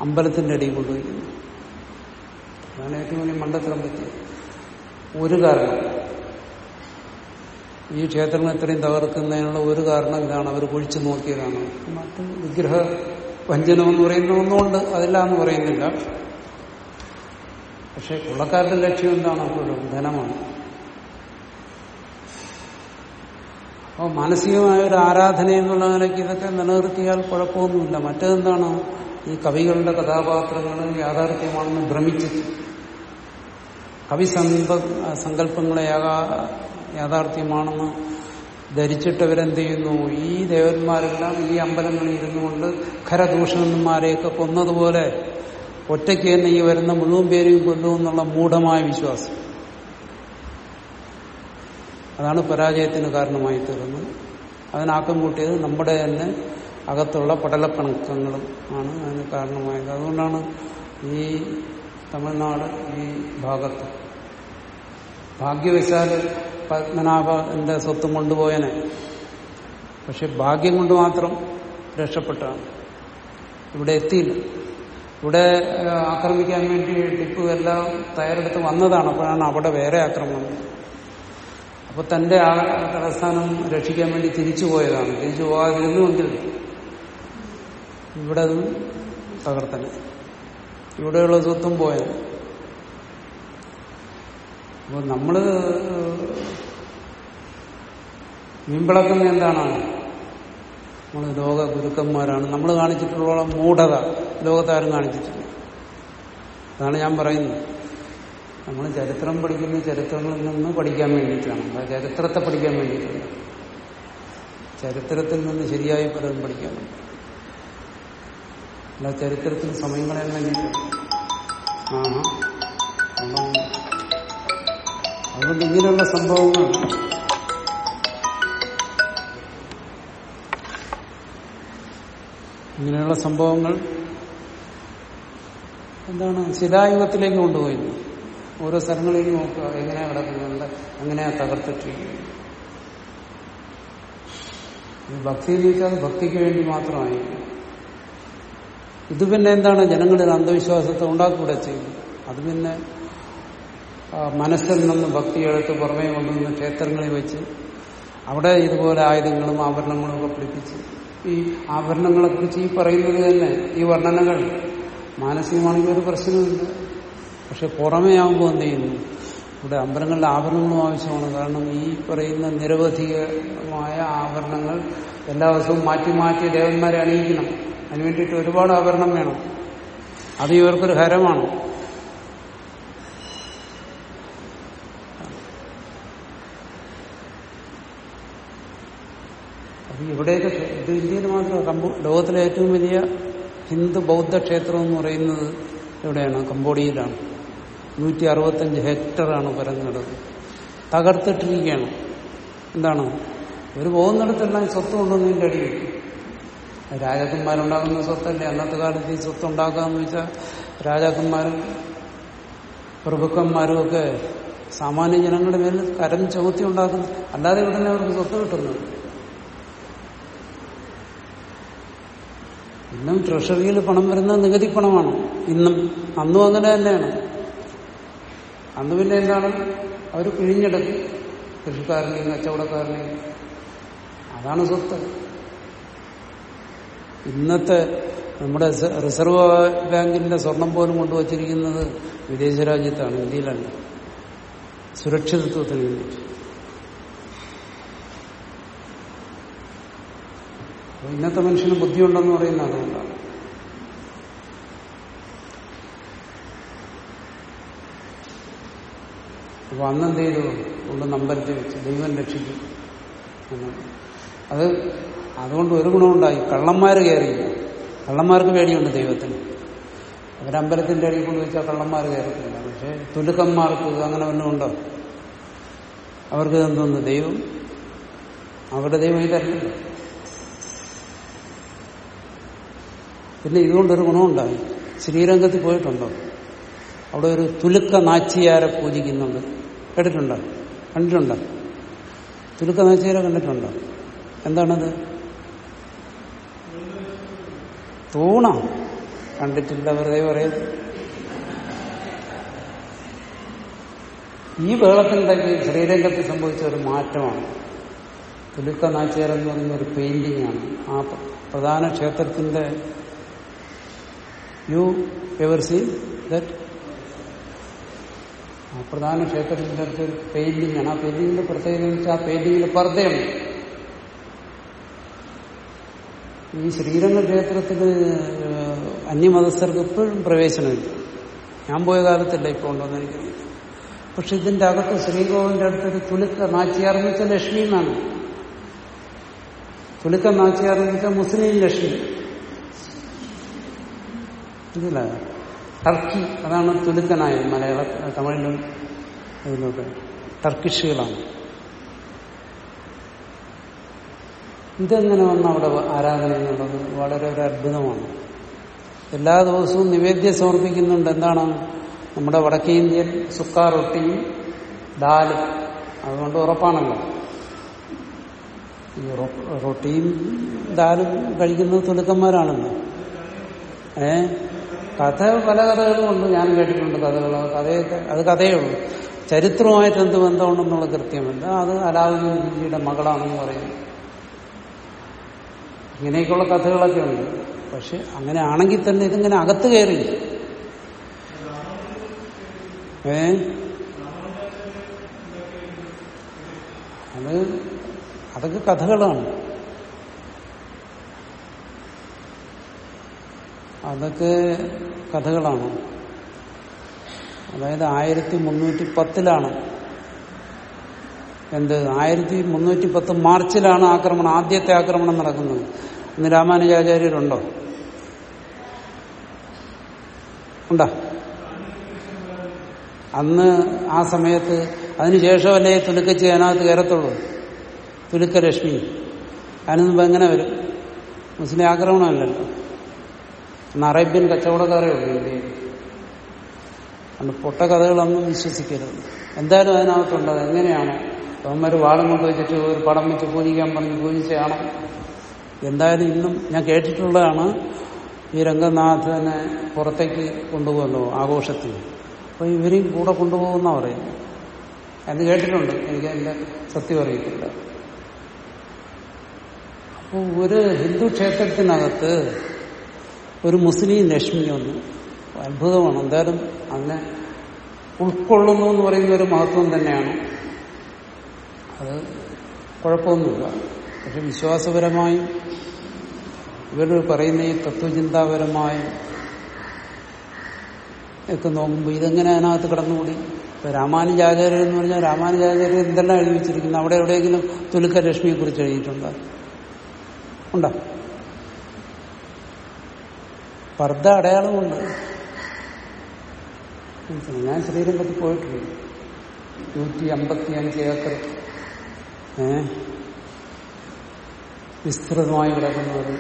അമ്പലത്തിന്റെ അടിയിൽ കൊണ്ടുപോയിരിക്കുന്നു അതാണ് ഏറ്റവും വലിയ മണ്ടത്തരം പറ്റിയത്. ഒരു കാരണം. ഈ ക്ഷേത്രങ്ങൾ ഇത്രയും തകർക്കുന്നതിനുള്ള ഒരു കാരണം ഇതാണ്. അവർ കുഴിച്ചു നോക്കിയതാണ്. മറ്റ് വിഗ്രഹ വഞ്ചനമെന്ന് പറയുന്ന ഒന്നുകൊണ്ട് അതില്ല എന്ന് പറയുന്നില്ല. പക്ഷെ കൊള്ളക്കാരുടെ ലക്ഷ്യം എന്താണ്? അപ്പോഴും ധനമാണ്. അപ്പോൾ മാനസികമായ ഒരു ആരാധന എന്നുള്ള നിലയ്ക്ക് ഇതൊക്കെ നിലനിർത്തിയാൽ കുഴപ്പമൊന്നുമില്ല. മറ്റേതെന്താണ്? ഈ കവികളുടെ കഥാപാത്രങ്ങൾ യാഥാർത്ഥ്യമാണെന്ന് ഭ്രമിച്ചിട്ട് കവി സങ്കല്പ സങ്കല്പങ്ങളെ യാഥാർത്ഥ്യമാണെന്ന് ധരിച്ചിട്ടവരെന്ത് ചെയ്യുന്നു ഈ ദേവന്മാരെല്ലാം ഈ അമ്പലങ്ങളിൽ ഇരുന്നു കൊണ്ട് ഖരദൂഷണന്മാരെയൊക്കെ കൊന്നതുപോലെ ഒറ്റയ്ക്ക് തന്നെ ഈ വരുന്ന മുഴുവൻ പേരെയും കൊല്ലുമെന്നുള്ള മൂഢമായ വിശ്വാസം. അതാണ് പരാജയത്തിന് കാരണമായി തീർന്നത്. അതിനാക്കം കൂട്ടിയത് നമ്മുടെ തന്നെ അകത്തുള്ള പടലപ്പണക്കങ്ങളും ആണ് അതിന് കാരണമായത്. അതുകൊണ്ടാണ് ഈ തമിഴ്നാട് ഈ ഭാഗത്ത്. ഭാഗ്യവശാൽ പത്മനാഭന്റെ സ്വത്തും കൊണ്ടുപോയനെ. പക്ഷെ ഭാഗ്യം കൊണ്ട് മാത്രം രക്ഷപ്പെട്ടാണ്. ഇവിടെ എത്തിയില്ല. ഇവിടെ ആക്രമിക്കാൻ വേണ്ടി ടിപ്പു എല്ലാം തയ്യാറെടുത്ത് വന്നതാണ്. അപ്പോഴാണ് അവിടെ വേറെ ആക്രമണം. അപ്പൊ തന്റെ ആ തലസ്ഥാനം രക്ഷിക്കാൻ വേണ്ടി തിരിച്ചു പോയതാണ്. തിരിച്ചു പോകാതിരുന്നുവെങ്കിൽ ഇവിടെ അതും തകർത്തനെ ഇവിടെയുള്ള സ്വത്തും പോയത്. അപ്പോൾ നമ്മൾ മീൻപിളക്കുന്ന എന്താണ്? നമ്മൾ ലോക ഗുരുക്കന്മാരാണ്. നമ്മൾ കാണിച്ചിട്ടുള്ള മൂഢത ലോകത്താരും കാണിച്ചിട്ടില്ല. അതാണ് ഞാൻ പറയുന്നത്. നമ്മൾ ചരിത്രം പഠിക്കുന്ന ചരിത്രങ്ങളിൽ നിന്ന് പഠിക്കാൻ വേണ്ടിയിട്ടാണ്. അല്ലാതെ ചരിത്രത്തെ പഠിക്കാൻ വേണ്ടിയിട്ടല്ല ചരിത്രത്തിൽ നിന്ന് ശരിയായി പലതും പഠിക്കാൻ വേണ്ടി അല്ല ചരിത്രത്തിൽ സമയം കളയാൻ വേണ്ടിയിട്ട് അതുകൊണ്ട് ഇങ്ങനെയുള്ള സംഭവങ്ങൾ. ഇങ്ങനെയുള്ള സംഭവങ്ങൾ എന്താണ്? ശിലായുഗത്തിലേക്ക് കൊണ്ടുപോയി ഓരോ സ്ഥലങ്ങളിലേക്ക് നോക്കുക എങ്ങനെയാ കിടക്കുന്നുണ്ട് അങ്ങനെയാ തകർത്തിട്ടിരിക്കുന്നത്. ഭക്തി എന്ന് വെച്ചാൽ ഭക്തിക്ക് വേണ്ടി മാത്രമായി ഇത് പിന്നെ എന്താണ്? ജനങ്ങളിൽ അന്ധവിശ്വാസത്തെ ഉണ്ടാക്കൂടെ ചെയ്യും. അത് പിന്നെ മനസ്സിൽ നിന്ന് ഭക്തി എടുത്ത് പുറമേ കൊണ്ടുവന്ന് ക്ഷേത്രങ്ങളിൽ വെച്ച് അവിടെ ഇതുപോലെ ആയുധങ്ങളും ആഭരണങ്ങളും ഒക്കെ പിടിപ്പിച്ച് ഈ ആഭരണങ്ങളെ കുറിച്ച് ഈ പറയുന്നത് തന്നെ ഈ വർണനകൾ. മാനസികമാണെങ്കിൽ ഒരു പ്രശ്നമില്ല പക്ഷെ പുറമേ ആകുമ്പോൾ എന്ത് ചെയ്യുന്നു? ഇവിടെ അമ്പലങ്ങളുടെ ആഭരണങ്ങളും ആവശ്യമാണ്. കാരണം ഈ പറയുന്ന നിരവധികമായ ആഭരണങ്ങൾ എല്ലാ ദിവസവും മാറ്റി മാറ്റി ദേവന്മാരെ അണിയിക്കണം. അതിന് വേണ്ടിയിട്ട് ഒരുപാട് ആഭരണം വേണം. അത് ഇവർക്കൊരു ഹരമാണ്. അത് ഇവിടെയൊക്കെ ഇത് ഇന്ത്യയിൽ മാത്രമല്ല ലോകത്തിലെ ഏറ്റവും വലിയ ഹിന്ദു ബൗദ്ധ ക്ഷേത്രം എന്ന് പറയുന്നത് എവിടെയാണ്? കംബോഡിയയിലാണ്. നൂറ്റി അറുപത്തഞ്ച് ഹെക്ടറാണ് പരന്നിടത് തകർത്തിട്ടിരിക്കുകയാണ്. എന്താണ്? ഇവർ പോകുന്നിടത്തെല്ലാം സ്വത്ത് കൊണ്ടുവന്നതിന്റെ അടിയിൽ രാജാക്കന്മാരുണ്ടാകുന്ന സ്വത്തല്ലേ? അന്നത്തെ കാലത്ത് ഈ സ്വത്ത് ഉണ്ടാക്കാന്ന് വെച്ചാൽ രാജാക്കന്മാരും പ്രഭുക്കന്മാരും ഒക്കെ സാമാന്യ ജനങ്ങളുടെ മേൽ കരം ചവിത്തി ഉണ്ടാക്കുന്നു. അല്ലാതെ ഇവിടെ തന്നെ അവർക്ക് സ്വത്ത് കിട്ടുന്നത് ഇന്നും ട്രഷറിയിൽ പണം വരുന്ന നികുതി പണമാണ്. ഇന്നും അന്നും അങ്ങനെ തന്നെയാണ്. അന്ന് പിന്നെ എന്താണ്? അവർ പിഴിഞ്ഞെടുക്കും. കൃഷിക്കാരനെയും കച്ചവടക്കാരനെയും. അതാണ് സ്വത്ത്. ഇന്നത്തെ നമ്മുടെ റിസർവ് ബാങ്കിന്റെ സ്വർണം പോലും കൊണ്ടുവച്ചിരിക്കുന്നത് വിദേശ രാജ്യത്താണ് ഇന്ത്യയിലല്ല സുരക്ഷിതത്വത്തിന് വേണ്ടി അപ്പൊ ഇന്നത്തെ മനുഷ്യന് ബുദ്ധിയുണ്ടെന്ന് പറയുന്ന അതുകൊണ്ടാണ്. അപ്പൊ അന്നെന്ത് ചെയ്തു? കൊണ്ട് വെച്ച് ദൈവം രക്ഷിക്കും. അത് അതുകൊണ്ട് ഒരു ഗുണമുണ്ടായി. കള്ളന്മാർ കയറി. കള്ളന്മാർക്ക് പേടിയുണ്ട് ദൈവത്തിന്. അവരമ്പലത്തിന്റെ അടിയിൽ കൊണ്ട് വെച്ചാൽ കള്ളന്മാർ കയറത്തില്ല. പക്ഷെ തുലുക്കന്മാർക്ക് അങ്ങനെ വല്ലതും ഉണ്ടോ? അവർക്ക് എന്തോന്ന് ദൈവം അവരുടെ ദൈവം ഇതല്ല പിന്നെ ഇതുകൊണ്ടൊരു ഗുണമുണ്ടായി. ശ്രീരംഗത്ത് പോയിട്ടുണ്ടോ? അവിടെ ഒരു തുലുക്ക നാച്ചിയാരെ പൂജിക്കുന്നുണ്ട്. കേട്ടിട്ടുണ്ടോ? കണ്ടിട്ടുണ്ടോ? തുലുക്ക നാച്ചിയാരെ കണ്ടിട്ടുണ്ടോ? എന്താണത്? തൂണ. കണ്ടിട്ടില്ല വെറുതെ പറയുന്നത് ഈ വേളത്തിനിടയ്ക്ക് ശ്രീരംഗത്ത് സംഭവിച്ച ഒരു മാറ്റമാണ്. തുലുക്ക നാച്ചിയർ എന്ന് പറയുന്ന ഒരു പെയിന്റിംഗ് ആണ്. ആ പ്ര- പ്രധാന ക്ഷേത്രത്തിന്റെ യു എവർ സീൻ ദറ്റ് ആ പ്രധാന ക്ഷേത്രത്തിന്റെ അടുത്ത് ഒരു പെയിന്റിംഗ് ആണ്. ആ പെയിന്റിങ്ങിന്റെ പ്രത്യേകത വെച്ചാൽ ആ പെയിന്റിങ്ങിൽ പർദ്ദയുണ്ട്. ഈ ശ്രീരംഗ ക്ഷേത്രത്തിൽ അന്യമതസ്ഥർക്ക് ഇപ്പോഴും പ്രവേശനമില്ല. ഞാൻ പോയ കാലത്തല്ല ഇപ്പോൾ ഉണ്ടോന്ന് എനിക്കറിയില്ല പക്ഷെ ഇതിന്റെ അകത്ത് ശ്രീകോവിലിന്റെ അടുത്തൊരു തുലുക്ക നാച്ചിയാർ എന്ന് ലക്ഷ്മി എന്നാണ്. തുലുക്ക നാച്ചിയാർ എന്ന് മുസ്ലിം ലക്ഷ്മി. ഇതില്ല ടർക്കി അതാണ് തുലുക്കനായ മലയാള തമിഴിലും ഇതിലൊക്കെ. ടർക്കിഷുകളാണ്. ഇതെങ്ങനെ വന്ന അവിടെ ആരാധന എന്നുള്ളത് വളരെ ഒരു അത്ഭുതമാണ്. എല്ലാ ദിവസവും നിവേദ്യം സമർപ്പിക്കുന്നുണ്ട്. എന്താണ്? നമ്മുടെ വടക്കേ ഇന്ത്യൻ സുക്ക റൊട്ടിയും ദാലും അതുകൊണ്ട് ഉറപ്പാണല്ലോ. ഈ റൊട്ടിയും ദാലും കഴിക്കുന്നത് തുലുക്കന്മാരാണല്ലോ ഏ? കഥ പല കഥകളും ഉണ്ട് ഞാൻ കേട്ടിട്ടുണ്ട് കഥകൾ. കഥയൊക്കെ അത് കഥയേ ഉള്ളൂ. ചരിത്രവുമായിട്ട് എന്ത് ബന്ധമുണ്ടെന്നുള്ള കൃത്യമല്ല. അത് അലാവുദ്ദീൻ മകളാണെന്ന് പറയുന്നു ഇങ്ങനെയൊക്കെയുള്ള കഥകളൊക്കെ ഉണ്ട്. പക്ഷെ അങ്ങനെ ആണെങ്കിൽ തന്നെ ഇതിങ്ങനെ അകത്ത് കയറി ഏ? അത് അതൊക്കെ കഥകളാണ്. അതൊക്കെ കഥകളാണ്. അതായത് ആയിരത്തി മുന്നൂറ്റി പത്തിലാണ് എന്ത് ആയിരത്തി മുന്നൂറ്റി പത്ത് മാർച്ചിലാണ് ആക്രമണം ആദ്യത്തെ ആക്രമണം നടക്കുന്നത്. ഇന്ന് രാമാനുജാചാര്യരുണ്ടോ? ഉണ്ടോ? അന്ന് ആ സമയത്ത് അതിനുശേഷമല്ലേ തുലുക്കച്ചി അതിനകത്ത് കയറത്തുള്ളൂ? തുലുക്ക ലക്ഷ്മി അതിനൊന്നും എങ്ങനെ വരും? മുസ്ലിം ആക്രമണമല്ലല്ലോ. അന്ന് അറേബ്യൻ കച്ചവടക്കാരേ ഉള്ളൂ ഇന്ത്യയിൽ. അന്ന് പൊട്ട കഥകളൊന്നും വിശ്വസിക്കരുത്. എന്തായാലും അതിനകത്തുണ്ട് അത് എങ്ങനെയാണ് വാളം കൊണ്ട് വെച്ചിട്ട് ഒരു പടം വെച്ച് പൂജിക്കാൻ പറഞ്ഞ് പൂജിച്ചയാണോ? എന്തായാലും ഇന്നും ഞാൻ കേട്ടിട്ടുള്ളതാണ് ഈ രംഗനാഥനെ പുറത്തേക്ക് കൊണ്ടുപോകുന്നു ആഘോഷത്തിൽ. അപ്പോൾ ഇവരെയും കൂടെ കൊണ്ടുപോകുന്ന പറയുന്നു എന്ന് കേട്ടിട്ടുണ്ട്. എനിക്ക് അതിന്റെ സത്യം അറിയിട്ടില്ല അപ്പോൾ ഒരു ഹിന്ദു ക്ഷേത്രത്തിനകത്ത് ഒരു മുസ്ലിം ലക്ഷ്മി വന്നു. അത്ഭുതമാണ്. എന്തായാലും അങ്ങനെ ഉൾക്കൊള്ളുന്നു എന്ന് പറയുന്ന ഒരു മഹത്വം തന്നെയാണ്. അത് കുഴപ്പമൊന്നുമില്ല. പക്ഷെ വിശ്വാസപരമായും ഇവർ പറയുന്ന ഈ തത്വചിന്താപരമായും ഒക്കെ നോക്കുമ്പോൾ ഇതെങ്ങനെ അതിനകത്ത് കടന്നുകൂടി? ഇപ്പൊ രാമാനുജാചാര്യർ എന്ന് പറഞ്ഞാൽ രാമാനുജാചാര്യർ എന്തെല്ലാം എഴുതി വെച്ചിരിക്കുന്നു? അവിടെ എവിടെയെങ്കിലും തുലുക്ക ലക്ഷ്മിയെ കുറിച്ച് എഴുതിയിട്ടുണ്ടോ? ഉണ്ടോ? പർദ്ദ അടയാളമുണ്ട്. ഞാൻ ശ്രീരംഗത്ത് പോയിട്ടുണ്ട് നൂറ്റി അമ്പത്തി അഞ്ച് ഏക്കർ വിസ്തൃതമായി കിടക്കുന്ന ഒരു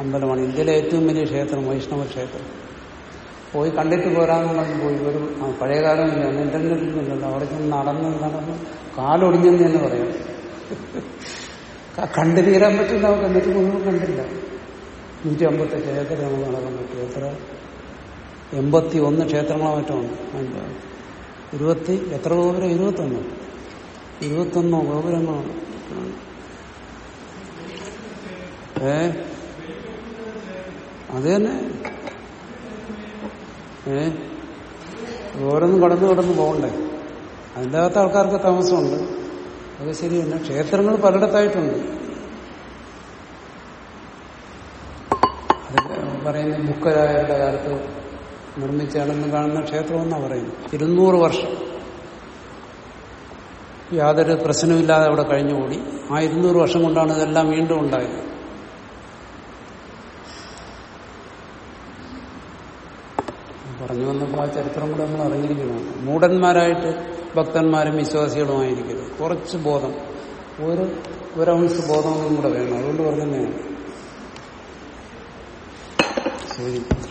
അമ്പലമാണ്. ഇന്ത്യയിലെ ഏറ്റവും വലിയ ക്ഷേത്രം വൈഷ്ണവ ക്ഷേത്രം. പോയി കണ്ടിട്ട് പോരാന്ന് പോയി. ഒരു പഴയകാലമില്ല പഴയ കാലമില്ല അന്ന് അവിടെ ചെന്ന് നടന്ന് നടന്ന് കാലൊടിഞ്ഞെന്ന് തന്നെ പറയാം. കണ്ടു തീരാൻ പറ്റില്ല. അവർക്ക് എന്നിട്ട് ഒന്നും കണ്ടില്ല. നൂറ്റി അമ്പത്തെട്ട് ഏക്കർ നമുക്ക് നടക്കാൻ പറ്റും. എത്ര? എൺപത്തി ഒന്ന് ക്ഷേത്രങ്ങളോ മറ്റോ ഇരുപത്തി എത്ര ഗോപുരം ഇരുപത്തൊന്നോ. ഇരുപത്തൊന്നോ ഗോപുരങ്ങളോ ഏ? അത് തന്നെ. ഏ? ഓരോന്നും കടന്നു കടന്നു പോകണ്ടേ. അതിന്റെകത്ത് ആൾക്കാർക്ക് താമസമുണ്ട്. അത് ശരിയല്ല ക്ഷേത്രങ്ങൾ പലയിടത്തായിട്ടുണ്ട്. പറയുന്ന ബുക്കരായരുടെ കാലത്ത് നിർമ്മിച്ചാണെന്ന് കാണുന്ന ക്ഷേത്രമെന്നാണ് പറയുന്നത്. ഇരുന്നൂറ് വർഷം. യാതൊരു പ്രശ്നമില്ലാതെ അവിടെ കഴിഞ്ഞുകൂടി. ആ ഇരുന്നൂറ് വർഷം കൊണ്ടാണ് ഇതെല്ലാം വീണ്ടും ഉണ്ടായത്. പറഞ്ഞു വന്നപ്പോൾ ആ ചരിത്രം കൂടെ നമ്മൾ അറിഞ്ഞിരിക്കണം. മൂടന്മാരായിട്ട് ഭക്തന്മാരും വിശ്വാസികളുമായിരിക്കരുത് കുറച്ച് ബോധം. ഒരു ഒരൗൺസ് ബോധമൊന്നും കൂടെ വേണം. അതുകൊണ്ട് പറഞ്ഞതന്നെയാണ് ശരി